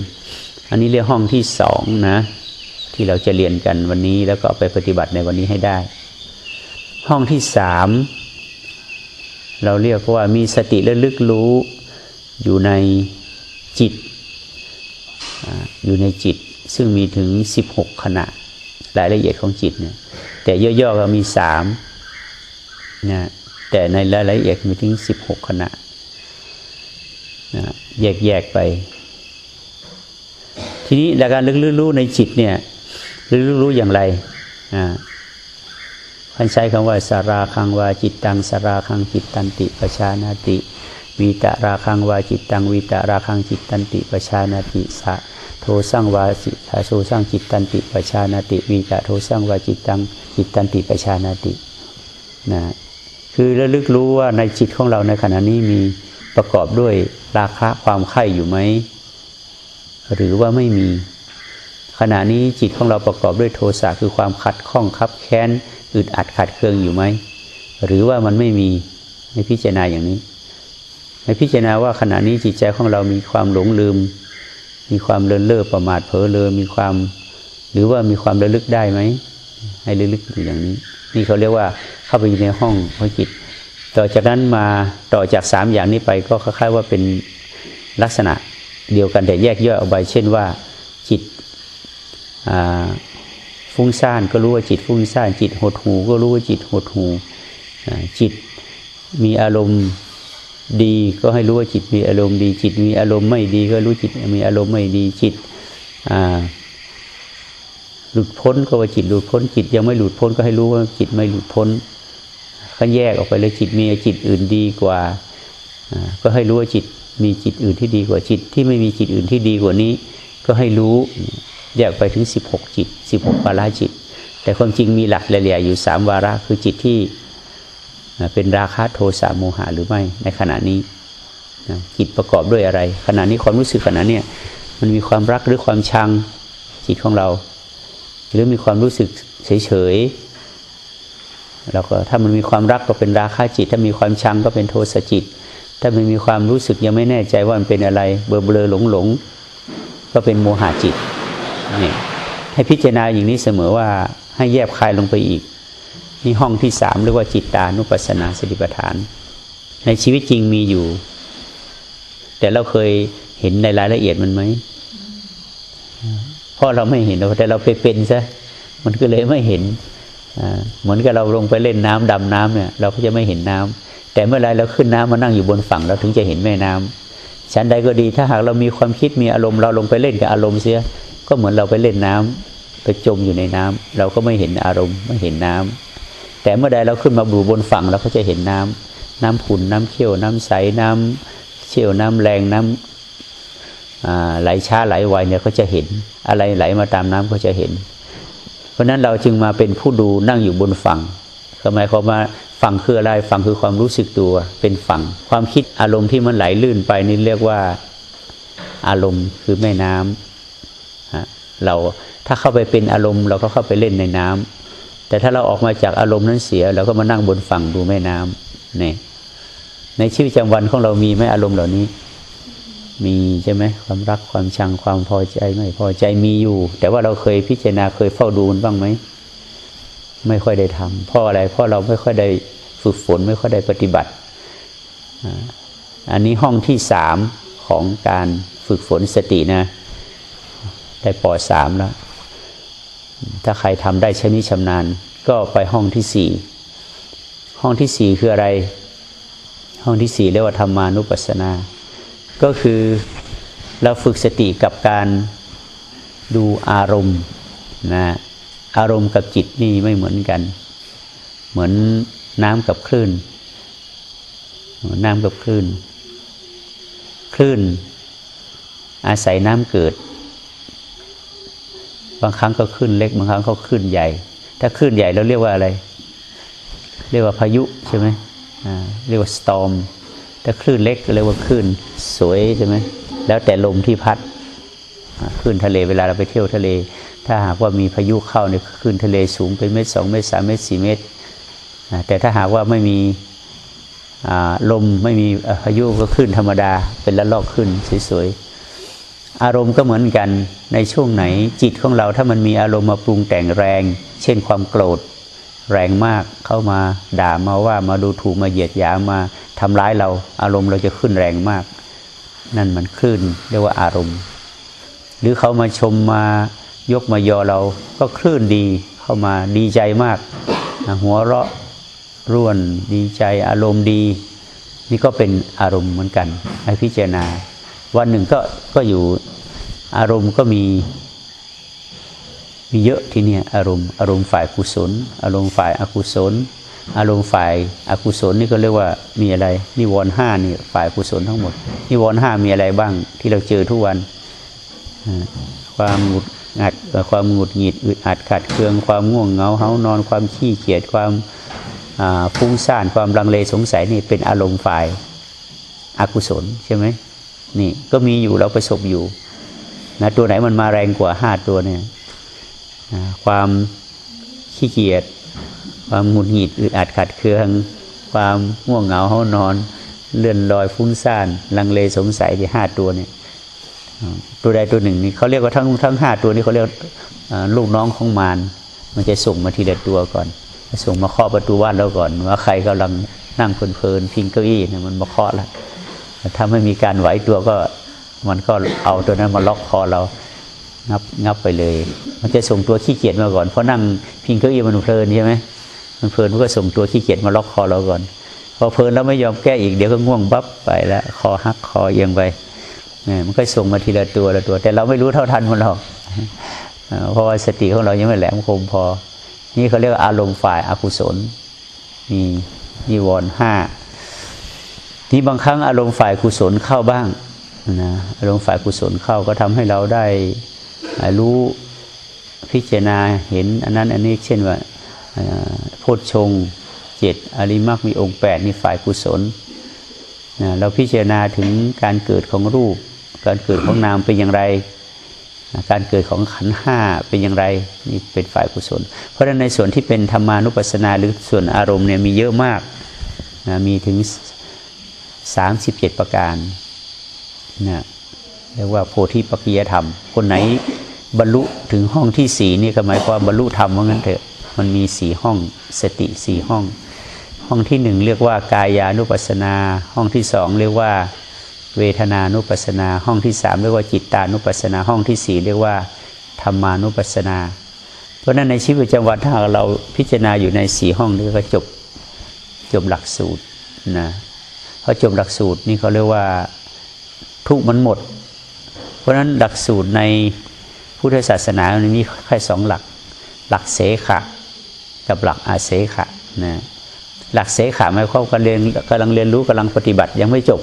อันนี้เรียกห้องที่สองนะ ที่เราจะเรียนกันวันนี้แล้วก็ไปปฏิบัติในวันนี้ให้ได้ ห้องที่สามเราเรียกว่ามีสติระลึกรู้อยู่ในจิต อยู่ในจิตซึ่งมีถึงสิบหกขณะรายละเอียดของจิตเนี่ยแต่ย่อๆก็มีสามนะแต่ในรายละเอียดมีถึงสิบหกขณะนะแยกแยกไป ทีนี้ในการลึกรู้ในจิตเนี่ย ลึกรู้อย่างไรอ่าท่านใช้คำว่าสาราคังวาจิตตังสาราคังจิตตันติปชานาติวีตะราคังวาจิตตังวีตะราคังจิตตันติปชานาติสะโทสังวาจิตตังสะโทสังจิตตันติปชานาติวีตะโทสังวาจิตตังวีตะโทสังจิตตันติปชานาตินะคือระลึกรู้ว่าในจิตของเราในขณะนี้มีประกอบด้วยราคะความใคร่อยู่ไหมหรือว่าไม่มี ขณะนี้จิตของเราประกอบด้วยโทสะคือความขัดข้องคับแค้นอึดอัดขัดเคืองอยู่ไหมหรือว่ามันไม่มีในพิจารณาอย่างนี้ในพิจารณาว่าขณะนี้จิตใจของเรามีความหลงลืม มีความเลินเล่อประมาทเผลอเลอมีความ หรือว่ามีความระลึกได้ไหมให้ระลึกอยู่อย่างนี้ นี่เขาเรียกว่าเข้าไปอยู่ในห้องของจิต ต่อจากนั้นมาต่อจากสามอย่างนี้ไปก็คล้ายๆว่าเป็นลักษณะเดียวกันแต่แยกย่อยออกไปเช่นว่าจิต ฟุ้งซ่านก็รู้ว่าจิตฟุ้งซ่านจิตหดหูก็รู้ว่าจิตหดหูจิตมีอารมณ์ดีก็ให้รู้ว่าจิตมีอารมณ์ดี จิตมีอารมณ์ไม่ดี ก็รู้จิตมีอารมณ์ไม่ดีจิตหลุดพ้นก็ว่าจิตหลุดพ้นจิตยังไม่หลุดพ้นก็ให้รู้ว่าจิตไม่หลุดพ้นก็แยกออกไปเลยจิตมีจิตอื่นดีกว่าก็ให้รู้ว่าจิตมีจิตอื่นที่ดีกว่าจิต ที่ไม่มีจิตอื่นที่ดีกว่านี้ ก็ให้รู้ แยกไปถึง 16 จิต 16 วาระจิต แต่ความจริงมีหลักเลี่ยอยู่สามวาระคือจิตที่เป็นราคะโทสะโมหะหรือไม่ในขณะนี้จิตประกอบด้วยอะไร ขณะนี้ความรู้สึกขณะนี้มันมีความรักหรือความชังจิตของเรา หรือมีความรู้สึกเฉยๆเราก็ถ้ามันมีความรักก็เป็นราคะจิต ถ้ามีความชังก็เป็นโทสะจิต ถ้ามันมีความรู้สึกยังไม่แน่ใจว่ามันเป็นอะไร เบลอเบลอหลงหลงก็เป็นโมหะจิต นี่ให้พิจารณาอย่างนี้เสมอว่าให้แยบคายลงไปอีก นี่ห้องที่สามเรียกว่าจิตตานุปัสสนาสติปัฏฐาน ในชีวิตจริงมีอยู่ แต่เราเคยเห็นในรายละเอียดมันไหมเพราะเราไม่เห็นแต่เราไปเป็นซะมันก็เลยไม่เห็นเหมือนกับเราลงไปเล่นน้ำดำน้ำเนี่ย เราก็จะไม่เห็นน้ำแต่เมื่อไรเราขึ้นน้ำมานั่งอยู่บนฝั่งเราถึงจะเห็นแม่น้ำชั้นใดก็ดีถ้าหากเรามีความคิดมีอารมณ์เราลงไปเล่นกับอารมณ์เสีย ก็เหมือนเราไปเล่นน้ำไปจมอยู่ในน้ำเราก็ไม่เห็นอารมณ์ไม่เห็นน้ำแต่เมื่อใดเราขึ้นมาบูบนฝั่งเราก็จะเห็นน้ำน้ำขุ่นน้ำเขี้ยวน้ำใสน้ำเชี่ยวน้ำแรงน้ำไหลช้าไหลไวเนี่ยก็จะเห็นอะไรไหลมาตามน้ำก็จะเห็น เพราะนั้นเราจึงมาเป็นผู้ดูนั่งอยู่บนฝั่งหมายความาฝั่งคืออะไรฝั่งคือความรู้สึกตัวเป็นฝั่ง ความคิดอารมณ์ที่มันไหลลื่นไปนี่เรียกว่าอารมณ์คือแม่น้ำ เราถ้าเข้าไปเป็นอารมณ์ เราก็เข้าไปเล่นในน้ำแต่ถ้าเราออกมาจากอารมณ์นั้นเสียเราก็มานั่งบนฝั่งดูแม่น้ำนี่ในชีวิตประจำวันของเรามีไหมอารมณ์เหล่านี้ มีใช่ไหมความรักความชังความพอใจไม่พอใจมีอยู่ แต่ว่าเราเคยพิจารณาเคยเฝ้าดูมันบ้างไหมไม่ค่อยได้ทำเพราะอะไรเพราะเราไม่ค่อยได้ฝึกฝนไม่ค่อยได้ปฏิบัติ อันนี้ห้องที่สามของการฝึกฝนสตินะ ได้ปอสามแล้ว ถ้าใครทำได้ชนิชำนาญ ก็ไปห้องที่สี่ห้องที่สี่คืออะไร ห้องที่สี่เรียกว่าธรรมานุปัสสนา ก็คือเราฝึกสติกับการดูอารมณ์นะอารมณ์กับจิตนี่ไม่เหมือนกัน เหมือนน้ำกับคลื่นน้ำกับคลื่น คลื่น อาศัยน้ำเกิด บางครั้งก็ขึ้นเล็ก บางครั้งก็ขึ้นใหญ่ ถ้าขึ้นใหญ่เราเรียกว่าอะไร เรียกว่าพายุใช่ไหมเรียกว่าสตอมถ้าคลื่นเล็กเรียกว่าคลื่นสวยใช่ไหมแล้วแต่ลมที่พัดคลื่นทะเลเวลาเราไปเที่ยวทะเล ถ้าหากว่ามีพายุเข้าเนี่ยคลื่นทะเลสูงเป็นเมตรสองเมตรสามเมตรสี่เมตรแต่ถ้าหากว่าไม่มีลมไม่มีพายุก็คลื่นธรรมดาเป็นละลอกขึ้นสวยๆ อารมณ์ก็เหมือนกันในช่วงไหนจิตของเราถ้ามันมีอารมณ์มาปรุงแต่งแรง เช่นความโกรธ แรงมากเข้ามาด่ามาว่ามาดูถูกมาเหยียดหยามมาทำร้ายเราอารมณ์เราจะขึ้นแรงมาก นั่นมันคลื่นเรียกว่าอารมณ์ หรือเขามาชมมายกมายอเราก็คลื่นดีเข้ามาดีใจมาก หัวเราะร่วนดีใจอารมณ์ดี นี่ก็เป็นอารมณ์เหมือนกันให้พิจารณา วันหนึ่งก็ก็อยู่อารมณ์ก็มีมีเยอะที่นี่อารมณ์อารมณ์ฝ่ายกุศล อารมณ์ฝ่ายอกุศล อารมณ์ฝ่ายอกุศลนี่ก็เรียกว่ามีอะไรนิวรณ์ห้านี่ฝ่ายกุศลทั้งหมดนิวรณ์ห้ามีอะไรบ้างที่เราเจอทุกวันความหงุดหงิดความหงุดหงิดอึดอัดขัดเคืองความง่วงเหงาเฮานอนความขี้เกียจความฟุ้งซ่านความลังเลสงสัยนี่เป็นอารมณ์ฝ่ายอากุศลใช่ไหม นี่ก็มีอยู่เราประสบอยู่นะตัวไหนมันมาแรงกว่าห้าตัวเนี่ยความขี้เกียจความหงุดหงิดอึดอัดขัดเคือง ความง่วงเหงาเฮานอน เลื่อนลอยฟุ้งซ่านลังเลสงสัยที่ห้าตัวเนี่ยตัวใดตัวหนึ่งนี่เขาเรียกว่าทั้งทั้งห้าตัวนี้เขาเรียกลูกน้องของมารมันจะส่งมาทีละตัวก่อนส่งมาเคาะประตูบ้านเราก่อน ว่าใครกำลังนั่งเพลินๆพิงเก้าอี้เนี่ยมันมาเคาะแล้ว ถ้าไม่มีการไหวตัวก็มันก็เอาตัวนั้นมาล็อกคอเรางับงับไปเลย มันจะส่งตัวขี้เกียจมาก่อนเพราะนั่งพิงเก้าอี้มันเพลินใช่ไหมมันเพลินมันก็ส่งตัวขี้เกียจมาล็อกคอเราก่อน พอเพลินแล้วไม่ยอมแก้อีกเดี๋ยวก็ง่วงบับไปแล้วคอหักคอเอียงไปนี่มันก็ส่งมาทีละตัวละตัว แต่เราไม่รู้เท่าทันมันหรอกเพราะว่าสติของเรายังไม่แหลมคมพอ นี่เขาเรียกอารมณ์ฝ่ายอากุศลมีนิวรณ์ห้า ที่บางครั้งอารมณ์ฝ่ายกุศลเข้าบ้างนะอารมณ์ฝ่ายกุศลเข้าก็ทำให้เราได้รู้พิจารณาเห็นอันนั้นอันนี้เช่นว่าโพชฌงเจ็ดอริมักมีองค์แปดนี่ฝ่ายกุศลนะเราพิจารณาถึงการเกิดของรูป การเกิดของนามเป็นอย่างไร การเกิดของขันห้าเป็นอย่างไรนี่เป็นฝ่ายกุศล เพราะฉะนั้นในส่วนที่เป็นธรรมานุปัสสนาหรือส่วนอารมณ์เนี่ยมีเยอะมากนะมีถึง สามสิบเจ็ดประการนะเรียกว่าโพธิปัจจยธรรม คนไหนบรรลุถึงห้องที่สี่นี่ก็หมายความบรรลุธรรมว่างั้นเถอะ มันมีสี่ห้องสติสี่ห้อง ห้องที่หนึ่งเรียกว่ากายานุปัสสนา ห้องที่สองเรียกว่าเวทนานุปัสสนา ห้องที่สามเรียกว่าจิตตานุปัสสนา ห้องที่สี่เรียกว่าธรรมานุปัสสนา เพราะนั้นในชีวิตประจำวันถ้าเราพิจารณาอยู่ในสี่ห้องนี้ก็จบจบหลักสูตรนะ พอจบหลักสูตรนี่เขาเรียกว่าทุกมันหมด เพราะฉะนั้นหลักสูตรในพุทธศาสนามันมีแค่สองหลัก หลักเสขะกับหลักอาเสขะนะหลักเสขะหมายความกำลังเรียนกำลังเรียนรู้กำลังปฏิบัติยังไม่จบ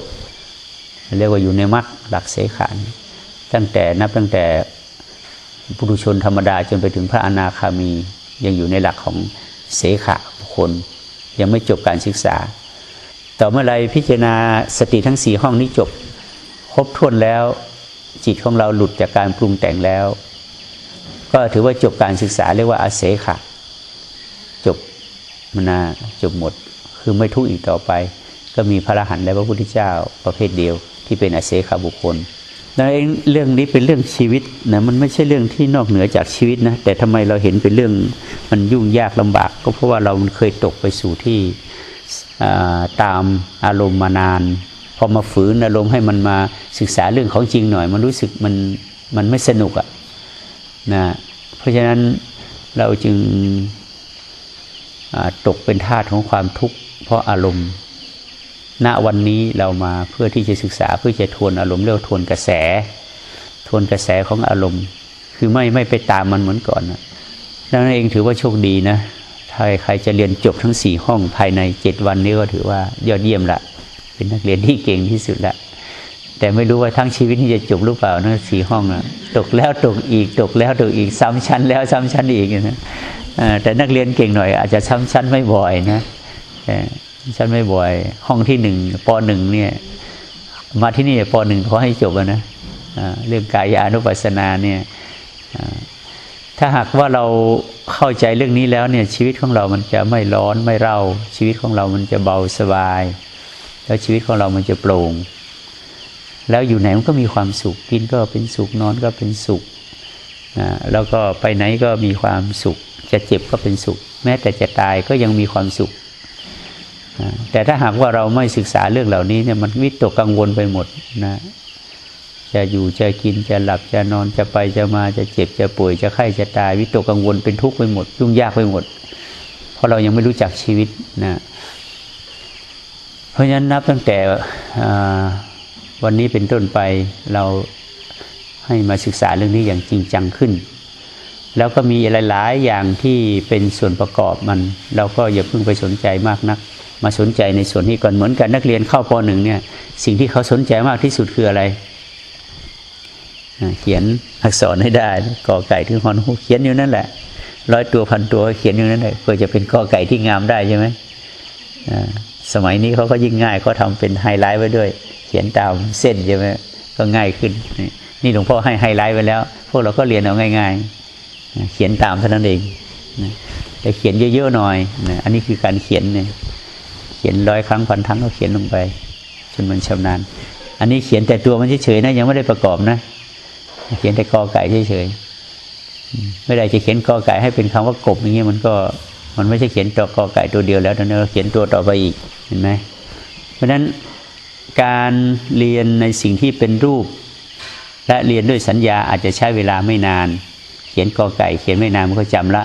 เรียกว่าอยู่ในมรรคหลักเสขะตั้งแต่นับตั้งแต่ปุถุชนธรรมดาจนไปถึงพระอนาคามียังอยู่ในหลักของเสขะบุคคล ยังไม่จบการศึกษา ต่อเมื่อไรพิจารณาสติทั้งสี่ห้องนี้จบ ครบถ้วนแล้ว จิตของเราหลุดจากการปรุงแต่งแล้ว ก็ถือว่าจบการศึกษาเรียกว่าอาเสขะจบมนาจบหมด คือไม่ทุกข์อีกต่อไป ก็มีพระอรหันต์และพระพุทธเจ้าประเภทเดียว ที่เป็นอาเสขบุคคลดังนั้นเรื่องนี้เป็นเรื่องชีวิตนะมันไม่ใช่เรื่องที่นอกเหนือจากชีวิตนะแต่ทำไมเราเห็นเป็นเรื่องมันยุ่งยากลำบาก ก็เพราะว่าเราเคยตกไปสู่ที่ ตามอารมณ์มานาน พอมาฝืนอารมณ์ให้มันมาศึกษาเรื่องของจริงหน่อย มันรู้สึกมันมันไม่สนุกอะนะเพราะฉะนั้นเราจึงตกเป็นทาสของความทุกข์เพราะอารมณ์ ณวันนี้เรามาเพื่อที่จะศึกษาเพื่อจะทวนอารมณ์เรียกทวนกระแส ทวนกระแสของอารมณ์ คือไม่ไม่ไปตามมันเหมือนก่อนนะดังนั้นเองถือว่าโชคดีนะ ถ้าใครจะเรียนจบทั้งสี่ห้องภายในเจ็ดวันนี้ก็ถือว่ายอดเยี่ยมละ เป็นนักเรียนที่เก่งที่สุดละแต่ไม่รู้ว่าทั้งชีวิตนี้จะจบหรือเปล่านะสี่ห้องนะตกแล้วตกอีกตกแล้วตกอีกซ้ำชั้นแล้วซ้ำชั้นอีกนะแต่นักเรียนเก่งหน่อย อาจจะซ้ำชั้นไม่บ่อยนะชั้นไม่บ่อย ห้องที่หนึ่งปหนึ่งเนี่ย มาที่นี่ปหนึ่งเขาให้จบนะเรื่องกายานุปัสสนาเนี่ยถ้าหากว่าเรา เข้าใจเรื่องนี้แล้วเนี่ยชีวิตของเรามันจะไม่ร้อนไม่เร่า ชีวิตของเรามันจะเบาสบาย แล้วชีวิตของเรามันจะโปร่ง แล้วอยู่ไหนมันก็มีความสุขกินก็เป็นสุขนอนก็เป็นสุขนะแล้วก็ไปไหนก็มีความสุข จะเจ็บก็เป็นสุข แม้แต่จะตายก็ยังมีความสุขนะแต่ถ้าหากว่าเราไม่ศึกษาเรื่องเหล่านี้เนี่ยมันวิตกกังวลไปหมดนะ จะอยู่จะกินจะหลับจะนอนจะไปจะมาจะเจ็บจะป่วยจะไข้จะตาย วิตกกังวลเป็นทุกข์ไปหมดยุ่งยากไปหมด เพราะเรายังไม่รู้จักชีวิตนะเพราะฉะนั้นนับตั้งแต่วันนี้เป็นต้นไปเราให้มาศึกษาเรื่องนี้อย่างจริงจังขึ้น แล้วก็มีหลาย ๆ อย่างที่เป็นส่วนประกอบมัน เราก็อย่าเพิ่งไปสนใจมากนัก มาสนใจในส่วนนี้ก่อนเหมือนกันนักเรียนเข้าปหนึ่งเนี่ยสิ่งที่เขาสนใจมากที่สุดคืออะไร เขียนอักษรให้ได้กอไก่ถึงฮอนเขียนอยู่นั่นแหละร้อยตัวพันตัวเขียนอยู่นั่นแหละเพื่อจะเป็นกอไก่ที่งามได้ใช่ไหมสมัยนี้เขาก็ยิ่งง่ายเขาทาเป็นไฮไลท์ไว้ด้วย เขียนตามเส้นใช่ไหมก็ง่ายขึ้น นี่หลวงพ่อให้ไฮไลท์ไว้แล้ว พวกเราก็เรียนเอาง่าย ๆ เขียนตามเท่านั้นเองแต่เขียนเยอะๆหน่อยอันนี้คือการเขียนเนี่ยเขียนร้อยครั้งพันครั้งก็เขียนลงไปจนมันชำนาญ อันนี้เขียนแต่ตัวมันเฉยๆนะยังไม่ได้ประกอบนะ เขียนแต่กอไก่เฉยๆไม่ได้จะเขียนกอไก่ให้เป็นคำว่ากบอย่างเงี้ยมันก็มันไม่ใช่เขียนตัวกอไก่ตัวเดียวแล้วตอนนี้เราเขียนตัวต่อไปอีกเห็นไหมเพราะฉะนั้นการเรียนในสิ่งที่เป็นรูป และเรียนด้วยสัญญาอาจจะใช้เวลาไม่นาน เขียนกอไก่ เขียนไม่นานมันก็จำละ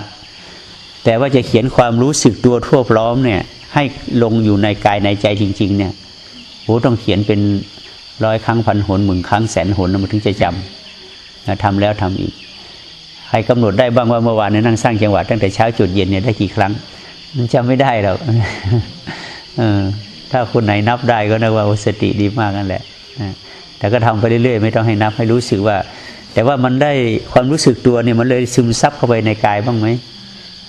แต่ว่าจะเขียนความรู้สึกตัวทั่วพร้อมเนี่ยให้ลงอยู่ในกายในใจจริง ๆ เนี่ยโหต้องเขียนเป็นร้อยครั้งพันหนหมื่นครั้งแสนหนมันถึงจะจำ ทำแล้วทำอีก ใครกำหนดได้บ้างว่าเมื่อวานนี้นั่งสร้างจังหวะตั้งแต่เช้าจุดเย็นเนี่ยได้กี่ครั้ง มันจำไม่ได้หรอกเออถ้าคนไหนนับได้ก็นึกว่าสติดีมากนั่นแหละแต่ก็ทำไปเรื่อยๆ ไม่ต้องให้นับให้รู้สึกว่า แต่ว่ามันได้ความรู้สึกตัวเนี่ยมันเลยซึมซับเข้าไปในกายบ้างไหม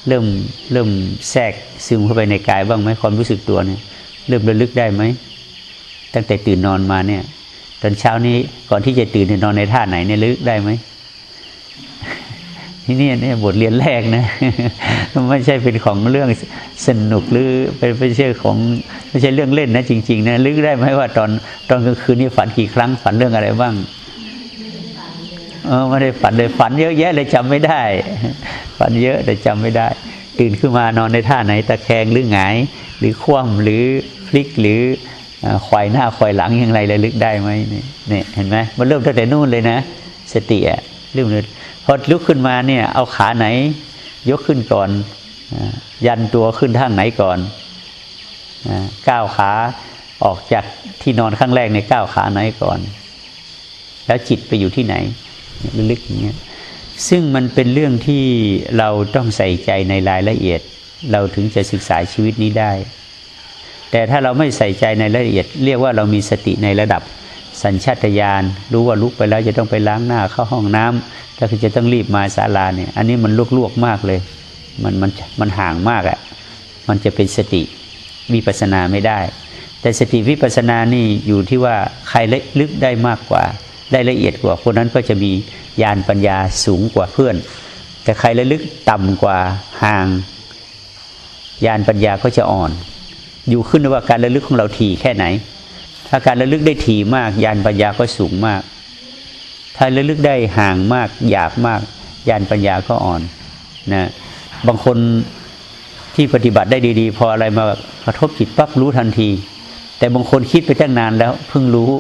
เริ่มเริ่มแทรกซึมเข้าไปในกายบ้างไหมความรู้สึกตัวเนี่ย เริ่มระลึกได้ไหมตั้งแต่ตื่นนอนมาเนี่ย ตอนเช้านี้ก่อนที่จะตื่นนอนในท่าไหนเนี่ยลึกได้ไหมที่นี่เนี่ยบทเรียนแรกนะไม่ใช่เป็นของเรื่องสนุกหรือเป็นไม่ใช่ของไม่ใช่เรื่องเล่นนะจริงๆนะลึกได้ไหมว่าตอนตอนกลางคืนนี่ฝันกี่ครั้งฝันเรื่องอะไรบ้างเออไม่ได้ฝันเลยฝันเยอะแยะเลยจำไม่ได้ ฝันเยอะแต่จำไม่ได้ ตื่นขึ้นมานอนในท่าไหนตะแคงหรือหงาย หรือคว่ำหรือพลิกหรือ ควายหน้าควายหลังอย่างไรเลยลึกได้ไหมเนี่ยเห็นไหมมันเริ่มตั้งแต่นู่นเลยนะ สติอะเริ่มเลยพอลุกขึ้นมาเนี่ย เอาขาไหน ยกขึ้นก่อน ยันตัวขึ้นทางไหนก่อนก้าวขาออกจากที่นอนข้างแรกในก้าวขาไหนก่อน แล้วจิตไปอยู่ที่ไหนลึกอย่างเงี้ยซึ่งมันเป็นเรื่องที่เราต้องใส่ใจในรายละเอียด เราถึงจะศึกษาชีวิตนี้ได้ แต่ถ้าเราไม่ใส่ใจในรายละเอียด เรียกว่าเรามีสติในระดับสัญชาตญาณรู้ว่าลุกไปแล้วจะต้องไปล้างหน้าเข้าห้องน้ำถ้าคือจะต้องรีบมาศาลาเนี่ยอันนี้มันลวกๆมากเลย มันมันมันห่างมากอะ่ะมันจะเป็นสติวิปัสนาไม่ได้ แต่สติวิปัสนานี่อยู่ที่ว่าใครลึกได้มากกว่า ได้ละเอียดกว่าคนนั้นก็จะมีญาณปัญญาสูงกว่าเพื่อน แต่ใครระลึกต่ำกว่าห่างญาณปัญญาก็จะอ่อน อยู่ขึ้นว่าการระลึกของเราถี่แค่ไหน ถ้าการระลึกได้ถี่มากญาณปัญญาก็สูงมาก ถ้าระลึกได้ห่างมากหยาบมากญาณปัญญาก็อ่อนนะบางคนที่ปฏิบัติได้ดี ๆ พออะไรมากระทบจิตปั๊บรู้ทันที แต่บางคนคิดไปตั้งนานแล้วเพิ่งรู้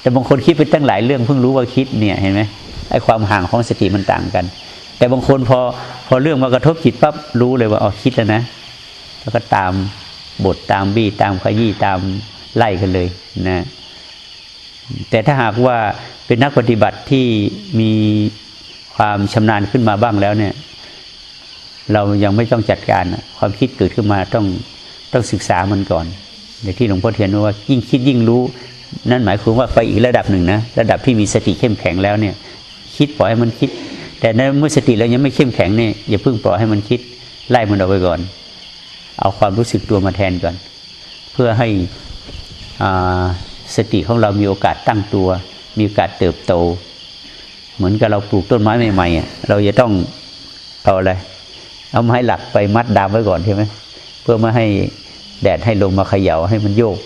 แต่บางคนคิดไปตั้งหลายเรื่องเพิ่งรู้ว่าคิดเนี่ยเห็นไหมไอ้ความห่างของสติมันต่างกัน แต่บางคนพอพอเรื่องมากระทบจิตปั๊บรู้เลยว่าอ๋อคิดแล้วนะ แล้วก็ตาม บทตามบี้ตามขยี้ตามไล่กันเลยนะแต่ถ้าหากว่าเป็นนักปฏิบัติที่มีความชำนาญขึ้นมาบ้างแล้วเนี่ย เรายังไม่ต้องจัดการความคิดเกิดขึ้นมาต้องต้องศึกษามันก่อนในที่หลวงพ่อเทียนว่ายิ่งคิดยิ่งรู้ นั่นหมายความว่าไปอีกระดับหนึ่งนะระดับที่มีสติเข้มแข็งแล้วเนี่ย คิดปล่อยให้มันคิด แต่ในเมื่อสติเรายังไม่เข้มแข็งเนี่ยอย่าเพิ่งปล่อยให้มันคิดไล่มันออกไปก่อน เอาความรู้สึกตัวมาแทนก่อน เพื่อให้สติของเรามีโอกาสตั้งตัว มีโอกาสเติบโต เหมือนกับเราปลูกต้นไม้ใหม่ๆเราจะต้องเอาอะไรเอาไม้หลักไปมัดดามไว้ก่อนใช่ไหมเพื่อไม่ให้แดดให้ลมมาเขย่าให้มันโยก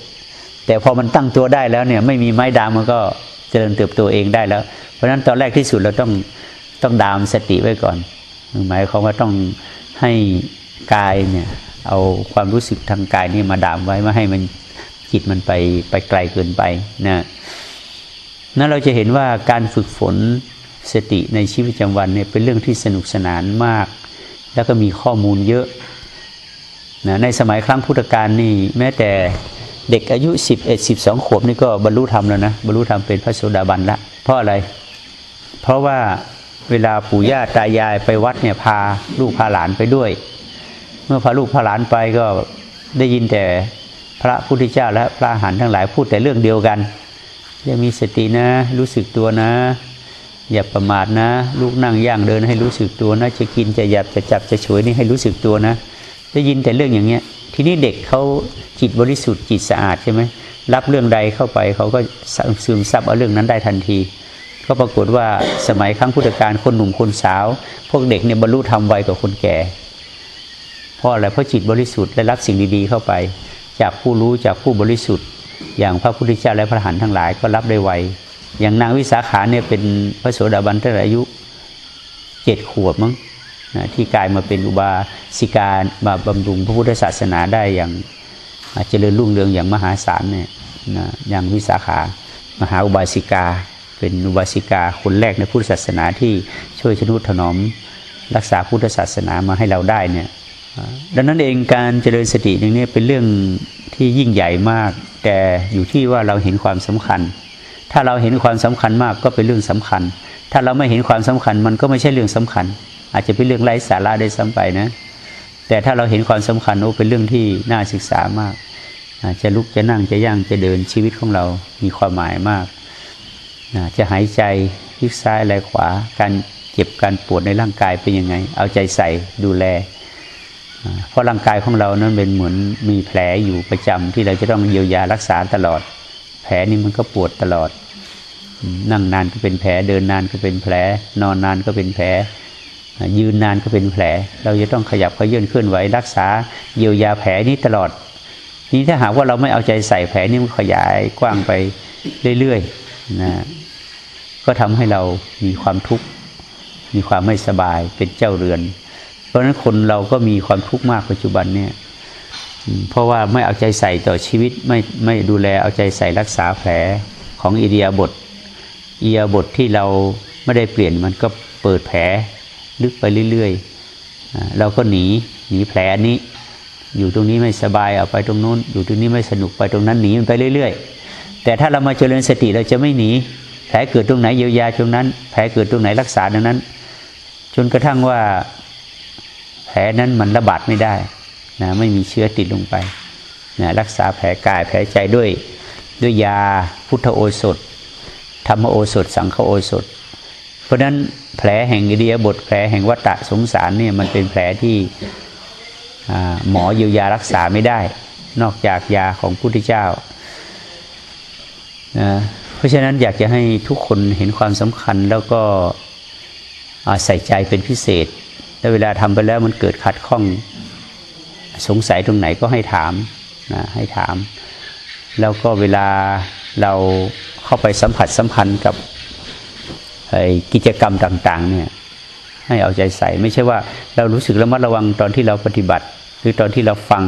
แต่พอมันตั้งตัวได้แล้วเนี่ย ไม่มีไม้ดามมันก็เจริญเติบโตเองได้แล้ว เพราะฉะนั้นตอนแรกที่สุดเราต้องต้องดามสติไว้ก่อนหมายความว่าต้องให้กายเนี่ย เอาความรู้สึกทางกายนี่มาดามไว้ไม่ให้มันจิตมันไปไปไกลเกินไปนะนั้นเราจะเห็นว่าการฝึกฝนสติในชีวิตประจำวันเนี่ยเป็นเรื่องที่สนุกสนานมาก แล้วก็มีข้อมูลเยอะนะในสมัยครั้งพุทธกาลนี่แม้แต่เด็กอายุ 11 12 ขวบนี่ก็บรรลุธรรมแล้วนะบรรลุธรรมเป็นพระโสดาบันละเพราะอะไร เพราะว่าเวลาปู่ย่าตายายไปวัดเนี่ยพาลูกพาหลานไปด้วย เมื่อพาลูกพาหลานไปก็ได้ยินแต่พระพุทธเจ้าและพระหันทั้งหลายพูดแต่เรื่องเดียวกันยังมีสตินะ รู้สึกตัวนะ อย่าประมาทนะ ลูกนั่งย่างเดินให้รู้สึกตัวนะ จะกินจะหยับจะจับจะฉวยนี่ให้รู้สึกตัวนะ ได้ยินแต่เรื่องอย่างเงี้ย ทีนี้เด็กเขาจิตบริสุทธิ์จิตสะอาดใช่ไหมรับเรื่องใดเข้าไปเขาก็ซึมซับเอาเรื่องนั้นได้ทันที ก็ปรากฏว่าสมัยครั้งพุทธกาลคนหนุ่มคนสาว พวกเด็กเนี่ยบรรลุธรรมไวกว่าคนแก่ ราะอะไรเพราะจิตบริสุทธิ์และรับสิ่งดีๆเข้าไป จากผู้รู้จากผู้บริสุทธิ์ อย่างพระพุทธเจ้าและพระหันทั้งหลายก็รับได้ไวอย่างนางวิสาขาเนี่ยเป็นพระโสดาบันตั้งแต่อายุเจ็ดขวบมั้งนะที่กลายมาเป็นอุบาสิกามาบำรุงพระพุทธศาสนาได้อย่างเจริญรุ่งเรืองอย่างมหาศาลเนี่ยนะอย่างวิสาขามหาอุบาสิกา เป็นอุบาสิกาคนแรกในพุทธศาสนาที่ช่วยชนุถนอมรักษาพุทธศาสนามาให้เราได้เนี่ย ดังนั้นเองการเจริญสติอย่างนี้เป็นเรื่องที่ยิ่งใหญ่มาก แต่อยู่ที่ว่าเราเห็นความสำคัญ ถ้าเราเห็นความสำคัญมากก็เป็นเรื่องสำคัญ ถ้าเราไม่เห็นความสำคัญมันก็ไม่ใช่เรื่องสำคัญ อาจจะเป็นเรื่องไร้สาระได้ซ้ำไปนะแต่ถ้าเราเห็นความสำคัญโอ้เป็นเรื่องที่น่าศึกษามากจะลุกจะนั่งจะย่างจะเดินชีวิตของเรามีความหมายมาก จะหายใจพลิกซ้ายไหลขวา การเจ็บการปวดในร่างกายเป็นยังไง เอาใจใส่ดูแล เพราะร่างกายของเรานั้นเป็นเหมือนมีแผลอยู่ประจำที่เราจะต้องเยียวยารักษาตลอด แผลนี่มันก็ปวดตลอด นั่งนานก็เป็นแผลเดินนานก็เป็นแผล นอนนานก็เป็นแผล ยืนนานก็เป็นแผล เราจะต้องขยับขยื่นเคลื่อนไหวรักษาเยียวยาแผลนี้ตลอด นี้ถ้าหากว่าเราไม่เอาใจใส่แผลนี่มันขยายกว้างไปเรื่อยๆนะก็ทำให้เรามีความทุกข์มีความไม่สบายเป็นเจ้าเรือน เพราะฉะนั้นคนเราก็มีความทุกข์มากปัจจุบันเนี่ยเพราะว่าไม่เอาใจใส่ต่อชีวิตไม่ไม่ดูแลเอาใจใส่รักษาแผลของอิเดียบทอิยบทที่เราไม่ได้เปลี่ยนมันก็เปิดแผลลึกไปเรื่อยๆเราก็หนีหนีแผลนี้อยู่ตรงนี้ไม่สบายเอาไปตรงนู้น อยู่ตรงนี้ไม่สนุกไปตรงนั้นหนีมันไปเรื่อย ๆ แต่ถ้าเรามาเจริญสติเราจะไม่หนีแผลเกิดตรงไหนเยียวยาตรงนั้น แผลเกิดตรงไหนรักษาตรงนั้น จนกระทั่งว่า ลนั้นมันระบาดไม่ได้นะไม่มีเชื้อติดลงไปนะรักษาแผลกายแผลใจด้วยด้วยยาพุทธโอสถ ธรรมโอสถ สังฆโอสถ เพราะนั้นแผลแห่งอิเดียบทแผลแห่งวัฏสงสารเนี่ยมันเป็นแผลที่หมอเยียวยารักษาไม่ได้ นอกจากยาของพุทธเจ้า เพราะฉะนั้นอยากจะให้ทุกคนเห็นความสำคัญแล้วก็ใส่ใจเป็นพิเศษ แล้วเวลาทำไปแล้วมันเกิดขัดข้องสงสัยตรงไหนก็ให้ถามนะให้ถาม แล้วก็เวลาเราเข้าไปสัมผัสสัมพันธ์กับกิจกรรมต่าง ๆ เนี่ยให้เอาใจใส่ไม่ใช่ว่าเรารู้สึกระมัดระวังตอนที่เราปฏิบัติ หรือตอนที่เราฟัง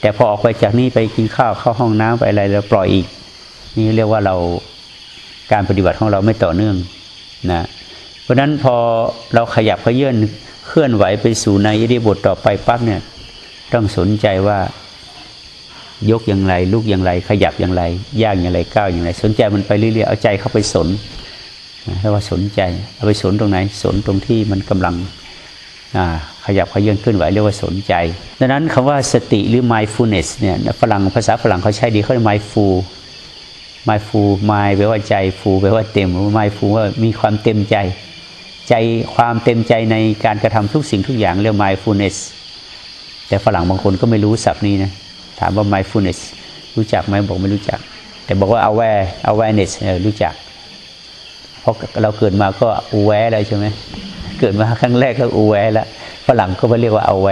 แต่พอออกไปจากนี้ไปกินข้าวเข้าห้องน้ำไปอะไรเราปล่อยอีก นี่เรียกว่าเราการปฏิบัติของเราไม่ต่อเนื่องนะเพราะฉะนั้นพอเราขยับขยื่น เคลื่อนไหวไปสู่ในอิริบทต่อไปปั๊บเนี่ย ต้องสนใจว่ายกอย่างไร ลุกอย่างไร ขยับอย่างไรย่างอย่างไรก้าวอย่างไร สนใจมันไปเรื่อยๆเอาใจเข้าไปสนเรียกว่าสนใจ เอาไปสนตรงไหน สนตรงที่มันกำลังขยับขยื่นขึ้นไหวเรียกว่าสนใจ ดังนั้นคำว่าสติหรือ mindfulness เนี่ยฝรั่งภาษาฝรั่งเขาใช้ดีเขาเรียก mindful mindful mind แปลว่าใจ full แปลว่าเต็ม mindful ว่ามีความเต็มใจ ใจความเต็มใจในการกระทำทุกสิ่งทุกอย่างเรียก mindfulness แต่ฝรั่งบางคนก็ไม่รู้ศัพท์นี้นะถามว่า mindfulness รู้จักไหมบอกไม่รู้จัก แต่บอกว่า aware awareness รู้จัก เพราะเราเกิดมาก็อูแวแล้วใช่ไหมเกิดมาครั้งแรกก็อูแวแล้วฝรั่งก็มาเรียกว่าเอาแว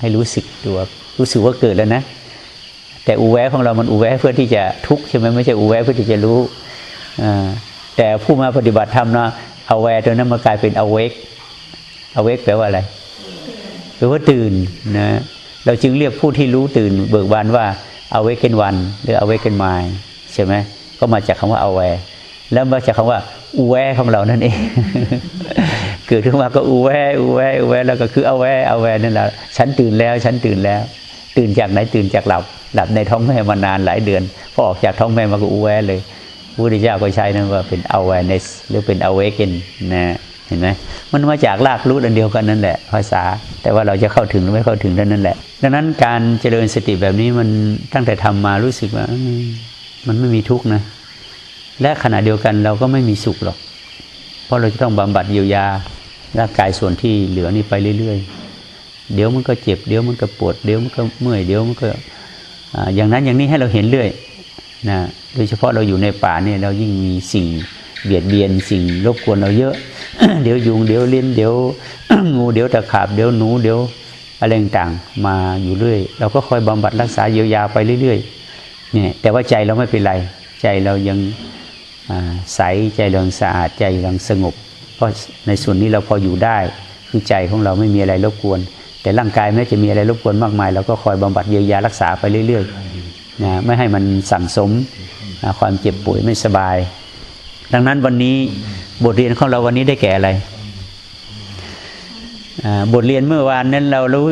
ให้รู้สึกตัวรู้สึกว่าเกิดแล้วนะแต่อูแวของเรามันอูแวเพื่อที่จะทุกข์ใช่ไหมไม่ใช่อูแวเพื่อที่จะรู้แต่ผู้มาปฏิบัติธรรมเนาะ เอาแวตัวนั้นมากลายเป็นเอาเวกเอาเวกแปลว่าอะไรแปลว่าตื่นนะ เราจึงเรียกผู้ที่รู้ตื่น เบิกบานว่าเอาเวกเกนวันหรือเอาเวกเกนไมใช่ไหมก็มาจากคำว่าเอาแวแล้วมาจากคำว่าอูแวของเรานั่นเอง เกิดขึ้นมาก็อูแวอูแวอูแวแล้วก็คือเอาแวเอาแวนั่นแหละฉันตื่นแล้ว ฉันตื่นแล้ว ตื่นจากไหนตื่นจากหลับหลับในท้องแม่มานานหลายเดือนพอออกจากท้องแม่มาก็อูแวเลย พุทธเจ้าก็ใช้นั่นว่าเป็น awareness หรือเป็น awaken นะเห็นไหมมันมาจากรากรู้อันเดียวกันนั่นแหละ ภาษา แต่ว่าเราจะเข้าถึงหรือไม่เข้าถึงนั่นแหละ ดังนั้นการเจริญสติแบบนี้มันตั้งแต่ทำมารู้สึกว่ามันไม่มีทุกข์นะ และขณะเดียวกันเราก็ไม่มีสุขหรอก เพราะเราจะต้องบำบัดเยียวยาร่างกายส่วนที่เหลือนี่ไปเรื่อย ๆ เดี๋ยวมันก็เจ็บ เดี๋ยวมันก็ปวด เดี๋ยวมันก็เมื่อย เดี๋ยวมันก็อย่างนั้นอย่างนี้ให้เราเห็นเรื่อย นะโดยเฉพาะเราอยู่ในป่าเนี่ยเรายิ่งมีสิ่งเบียดเบียนสิ่งรบกวนเราเยอะ เดี๋ยวยุงเดี๋ยวเลิ้นเดี๋ยวงูเดี๋ยวตะขาบเดี๋ยวหนูเดี๋ยวอะไรต่างมาอยู่เรื่อย เราก็คอยบำบัดรักษาเยียวยาไปเรื่อยๆเนี่ยแต่ว่าใจเราไม่เป็นไร ใจเรายังใสใจเรืองสะอาดใจเรืองสงบ เพราะในส่วนนี้เราพออยู่ได้คือใจของเราไม่มีอะไรรบกวน แต่ร่างกายแม้จะมีอะไรรบกวนมากมายเราก็คอยบำบัดเยียวยารักษาไปเรื่อย ๆ นะไม่ให้มันสั่งสมนะความเจ็บป่วยไม่สบาย ดังนั้นวันนี้บทเรียนของเราวันนี้ได้แก่อะไรบทเรียนเมื่อวานนั้นเรารู้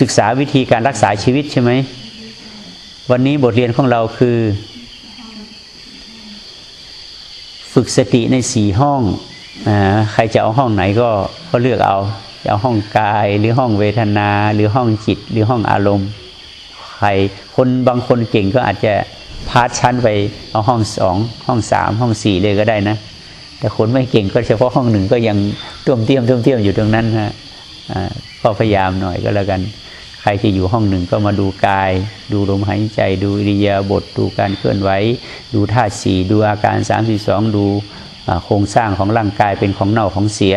ศึกษาวิธีการรักษาชีวิตใช่ไหมวันนี้บทเรียนของเราคือ ฝึกสติในสี่ห้องอใครจะเอาห้องไหนก็ก็เลือกเอาจะเอาห้องกายหรือห้องเวทนา หรือห้องจิตหรือห้องอารมณ์ ใคร คนบางคนเก่งก็อาจจะพาดชั้นไปเอาห้องสองห้องสามห้องสี่เลยก็ได้นะ แต่คนไม่เก่งก็เฉพาะห้องหนึ่งก็ยังต้มเตี้ยมต้มเตี้ยมอยู่ตรงนั้นฮะก็พยายามหน่อยก็แล้วกัน ใครจะอยู่ห้องหนึ่งก็มาดูกาย ดูลมหายใจดูอิริยาบถดูการเคลื่อนไหวดูธาสี่ดูอาการ3 2ดูโครงสร้างของร่างกายเป็นของเน่าของเสีย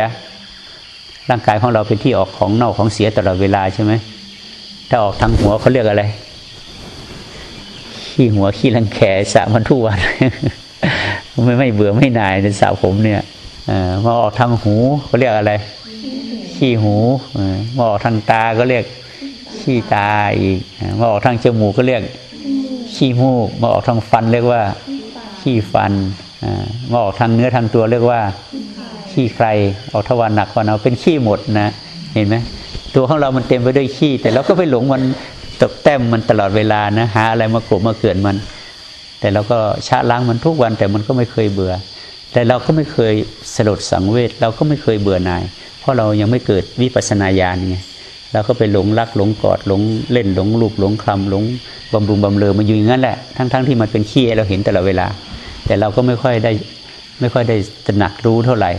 ร่างกายของเราเป็นที่ออกของเน่าของเสียตลอดเวลาใช่ไหมถ้าออกทางหัวเขาเรียกอะไร ขี้หัวขี้รังแขสะมันทุกวันไม่ไม่เบื่อไม่นายในสาวผมเนี่ยมาออกทางหูเขาเรียกอะไร ขี้หูมาออกทางตาก็เรียกขี้ตาอีกมาออกทางจมูกก็เรียกขี้มูกมาออกทางฟันเรียกว่า ขี้ฟันมาออกทางเนื้อทางตัวเรียกว่า ขี้ใครออกทวารหนักวันเอาเป็นขี้หมดนะ เห็นไหมตัวของเรามันเต็มไปด้วยขี้ แต่เราก็ไปหลงมัน ตกแต้มมันตลอดเวลานะหาอะไรมากบมาเกิดมัน แต่เราก็ชะล้างมันทุกวันแต่มันก็ไม่เคยเบื่อ แต่เราก็ไม่เคยสลดสังเวชเราก็ไม่เคยเบื่อหน่าย เพราะเรายังไม่เกิดวิปัสนาญาณไงเราก็ไปหลงรักหลงกอดหลงเล่นหลงลูกหลงคลำหลงบำรุงบำเรอมาอยู่อย่างนั้นแหละ ทั้งๆทที่มันเป็นขี้เราเห็นตลอดเวลา แต่เราก็ไม่ค่อยได้ไม่ค่อยได้ตระหนักรู้เท่าไหร่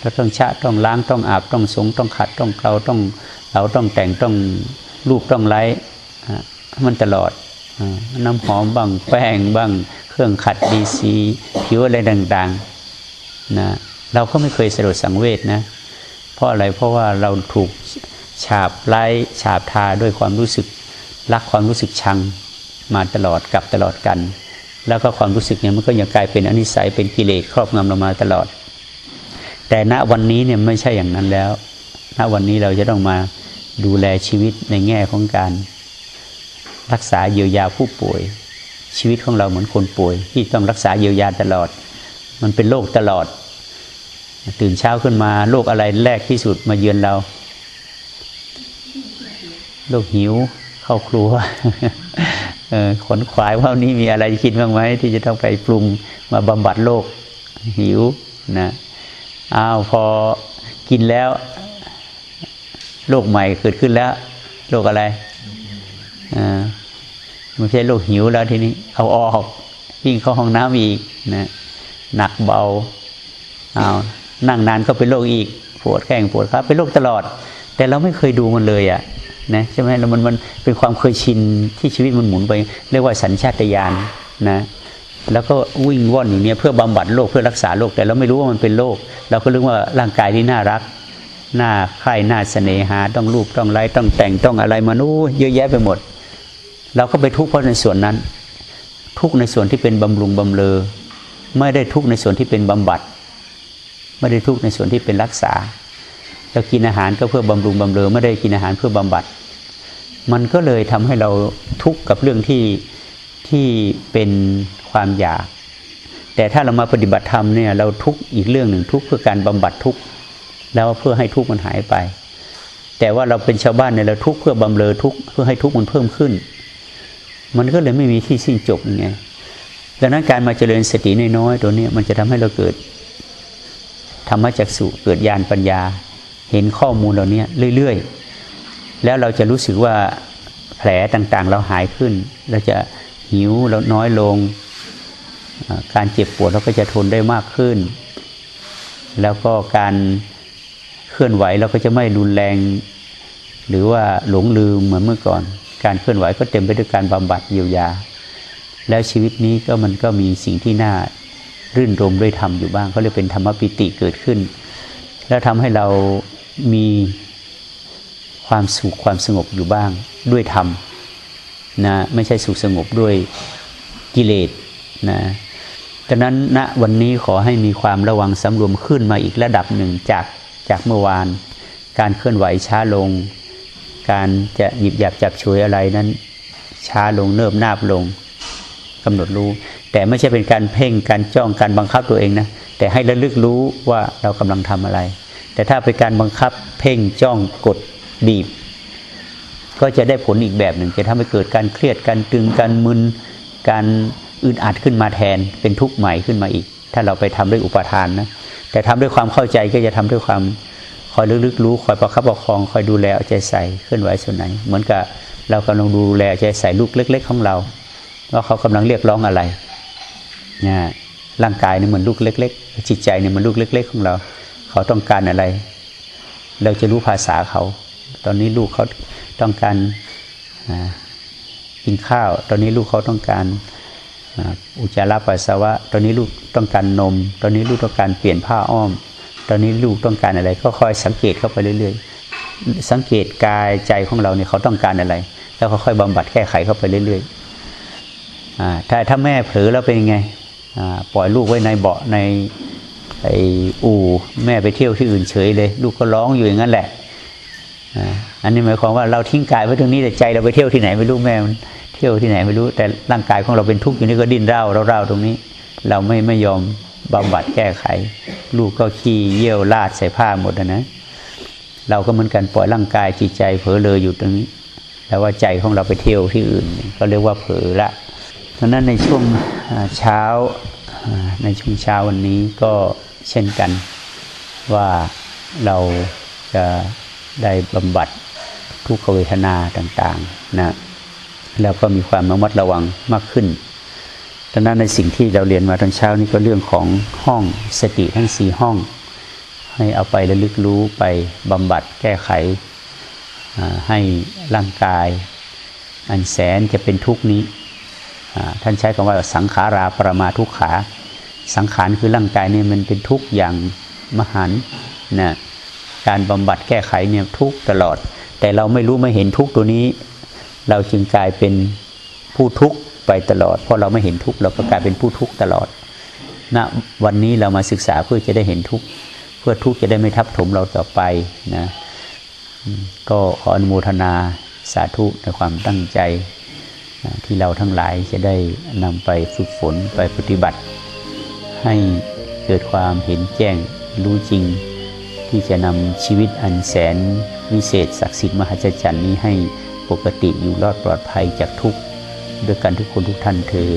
เราต้องชะต้องล้างต้องอาบต้องสงต้องขัดต้องเกลาต้องเราต้องแต่งต้องรูปต้องไล้ มันตลอดน้ำหอมบ้างแป้งบ้าง เครื่องขัดดีซีผิวอะไรต่างๆนะเราก็ไม่เคยสะดุดสังเวชนะ เพราะอะไรเพราะว่าเราถูกฉาบไล่ฉาบทาด้วยความรู้สึกรักความรู้สึกชังมาตลอดกับตลอดกัน แล้วก็ความรู้สึกเนี่ยมันก็ยังกลายเป็นอนิสัยเป็นกิเลสครอบงำเรามาตลอด แต่ณวันนี้เนี่ยไม่ใช่อย่างนั้นแล้ว ณวันนี้เราจะต้องมาดูแลชีวิตในแง่ของการ รักษาเยียวยาผู้ป่วย ชีวิตของเราเหมือนคนป่วย ที่ต้องรักษาเยียวยาตลอด มันเป็นโรคตลอด ตื่นเช้าขึ้นมาโรคอะไรแรกที่สุดมาเยือนเราโรคหิวเข้าครัวขนขวายว่านี้มีอะไรกินบ้างไหมที่จะต้องไปปรุงมาบำบัดโรคหิวนะอ้าวพอกินแล้วโรคใหม่เกิดขึ้นแล้วโรคอะไรอ่า ไม่ใช่โรคหิวแล้วทีนี้ เอาออกวิ่งเข้าห้องน้ำอีกนะหนักเบาเอานั่งนานก็เป็นโรคอีกปวดแข้งปวดขาเป็นโรคตลอด แต่เราไม่เคยดูมันเลยอะ่ะนะใช่ไหมแล้วมันมันเป็นความเคยชินที่ชีวิตมันหมุนไป เรียกว่าสัญชาตญาณนะแล้วก็วิ่งว่อนอย่างนี้เพื่อบำบัดโรคเพื่อรักษาโรคแต่เราไม่รู้ว่ามันเป็นโรคเราก็รู้ว่าร่างกายที่น่ารักหน้าใครหน้าเสน่หาต้องรูปต้องไล่ต้องแต่งต้องอะไรมานู้เยอะแยะไปหมด เราก็ไปทุกข์เพราะในส่วนนั้น ทุกในส่วนที่เป็นบำรุงบำเรอไม่ได้ทุกในส่วนที่เป็นบำบัด ไม่ได้ทุกในส่วนที่เป็นรักษาเรากินอาหารก็เพื่อบำรุงบำเรอไม่ได้กินอาหารเพื่อบำบัด มันก็เลยทำให้เราทุกข์กับเรื่องที่ที่เป็นความอยาก แต่ถ้าเรามาปฏิบัติธรรมเนี่ยเราทุกข์อีกเรื่องหนึ่งทุกข์เพื่อการบำบัดทุกข์แล้วเพื่อให้ทุกข์มันหายไป แต่ว่าเราเป็นชาวบ้านเนี่ยเราทุกข์เพื่อบำเรอทุกข์เพื่อให้ทุกข์มันเพิ่มขึ้น มันก็เลยไม่มีที่สิ้นจบไงดังนั้นการมาเจริญสติน้อยๆตัวนี้มันจะทำให้เราเกิดธรรมจักสุเกิดญาณปัญญา เห็นข้อมูลเหล่านี้เรื่อยๆ แล้วเราจะรู้สึกว่าแผลต่างๆ เราหายขึ้น เราจะหิวเราน้อยลง การเจ็บปวดเราก็จะทนได้มากขึ้น แล้วก็การเคลื่อนไหวเราก็จะไม่รุนแรง หรือว่าหลงลืมเหมือนเมื่อก่อน การเคลื่อนไหวก็เต็มไปด้วยการบำบัดเยียวยา แล้วชีวิตนี้ก็มันก็มีสิ่งที่น่ารื่นรมด้วยธรรมอยู่บ้างเขาเรียกเป็นธรรมปิติเกิดขึ้น แล้วทำให้เรามีความสุขความสงบอยู่บ้างด้วยธรรมนะไม่ใช่สุขสงบด้วยกิเลสนะดังนั้นณนะวันนี้ขอให้มีความระวังสำรวมขึ้นมาอีกระดับหนึ่งจากจากเมื่อวาน การเคลื่อนไหวช้าลง การจะหยิบหยับจับช่วยอะไรนั้น ช้าลงเนิบนาบลงกำหนดรู้ แต่ไม่ใช่เป็นการเพ่งการจ้องการบังคับตัวเองนะแต่ให้ระลึกรู้ว่าเรากำลังทำอะไร แต่ถ้าเป็นการบังคับเพ่งจ้องกดบีบ ก็จะได้ผลอีกแบบหนึ่งจะทำให้เกิดการเครียดการตึงการมึนการอึดอัดขึ้นมาแทนเป็นทุกข์ใหม่ขึ้นมาอีก ถ้าเราไปทำด้วยอุปทานนะแต่ทำด้วยความเข้าใจก็จะทำด้วยความ อยลึกๆรู้คอยประคับประคองคอยดูแลเอาใจใส่เคลื่อนไหวส่วนไหน เหมือนกับเรากำลังดูแลใจใส่ลูกเล็ก ๆ ของเราว่าเขากำลังเรียกร้องอะไรนะร่างกายนี่เหมือนลูกเล็ก ๆ จิตใจนี่เหมันลูกเล็ก ๆ ของเรา เขาต้องการอะไร เราจะรู้ภาษาเขา ตอนนี้ลูกเขาต้องการกินข้าว ตอนนี้ลูกเขาต้องการอุจจาระปัสสาวะ ตอนนี้ลูกต้องการนม ตอนนี้ลูกต้องการเปลี่ยนผ้าอ้อม ตอนนี้ลูกต้องการอะไร ก็คอยสังเกตเข้าไปเรื่อย ๆ สังเกตกายใจของเราเนี่ยเขาต้องการอะไร แล้วค่อยๆบำบัดแก้ไขเข้าไปเรื่อยๆถ้าถ้าแม่เผลอแล้วเป็นยังไงปล่อยลูกไว้ในเบาะในไออู่แม่ไปเที่ยวที่อื่นเฉยเลย ลูกก็ร้องอยู่อย่างนั้นแหละอันนี้หมายความว่าเราทิ้งกายไว้ตรงนี้แต่ใจเราไปเที่ยวที่ไหนไม่รู้แม่มันเที่ยวที่ไหนไม่รู้ แต่ร่างกายของเราเป็นทุกข์อยู่นี่ก็ดิ้นเร่าเร่าตรงนี้ เราไม่ไม่ยอม บำบัดแก้ไข ลูกก็ขี้เยี่ยวลาดใส่ผ้าหมดนะ เราก็เหมือนกันปล่อยร่างกายจิตใจเผลอเลยอยู่ตรงนี้ แล้วว่าใจของเราไปเที่ยวที่อื่นก็เรียกว่าเผลอละดังนั้นในช่วงเช้าในช่วงเช้าวันนี้ก็เช่นกันว่าเราจะได้บำบัดทุกขเวทนาต่างๆนะแล้วก็มีความระมัดระวังมากขึ้น ดังนั้นในสิ่งที่เราเรียนมาตอนเช้านี้ก็เรื่องของห้องสติทั้งสี่ห้อง ให้เอาไประลึกรู้ไปบำบัดแก้ไขให้ร่างกาย อันแสนจะเป็นทุกนี้ ท่านใช้คำว่าสังขาราปรมาทุกขา สังขารคือร่างกายนี่มันเป็นทุกอย่างมหันนะการบำบัดแก้ไขเนี่ยทุกตลอด แต่เราไม่รู้ไม่เห็นทุกตัวนี้ เราจึงกลายเป็นผู้ทุกข์ ไปตลอด เพราะเราไม่เห็นทุกข์เราก็กลายเป็นผู้ทุกข์ตลอดณนะวันนี้เรามาศึกษาเพื่อจะได้เห็นทุกข์เพื่อทุกข์จะได้ไม่ทับถมเราต่อไปนะก็ขออนุโมทนาสาธุในความตั้งใจที่เราทั้งหลายจะได้นำไปฝึกฝนไปปฏิบัติ ให้เกิดความเห็นแจ้งรู้จริง ที่จะนำชีวิตอันแสนวิเศษศักดิ์สิทธิ์มหัศจรรย์นี้ให้ปกติอยู่รอดปลอดภัยจากทุกข์ ด้วยกันทุกคนทุกท่านเธอ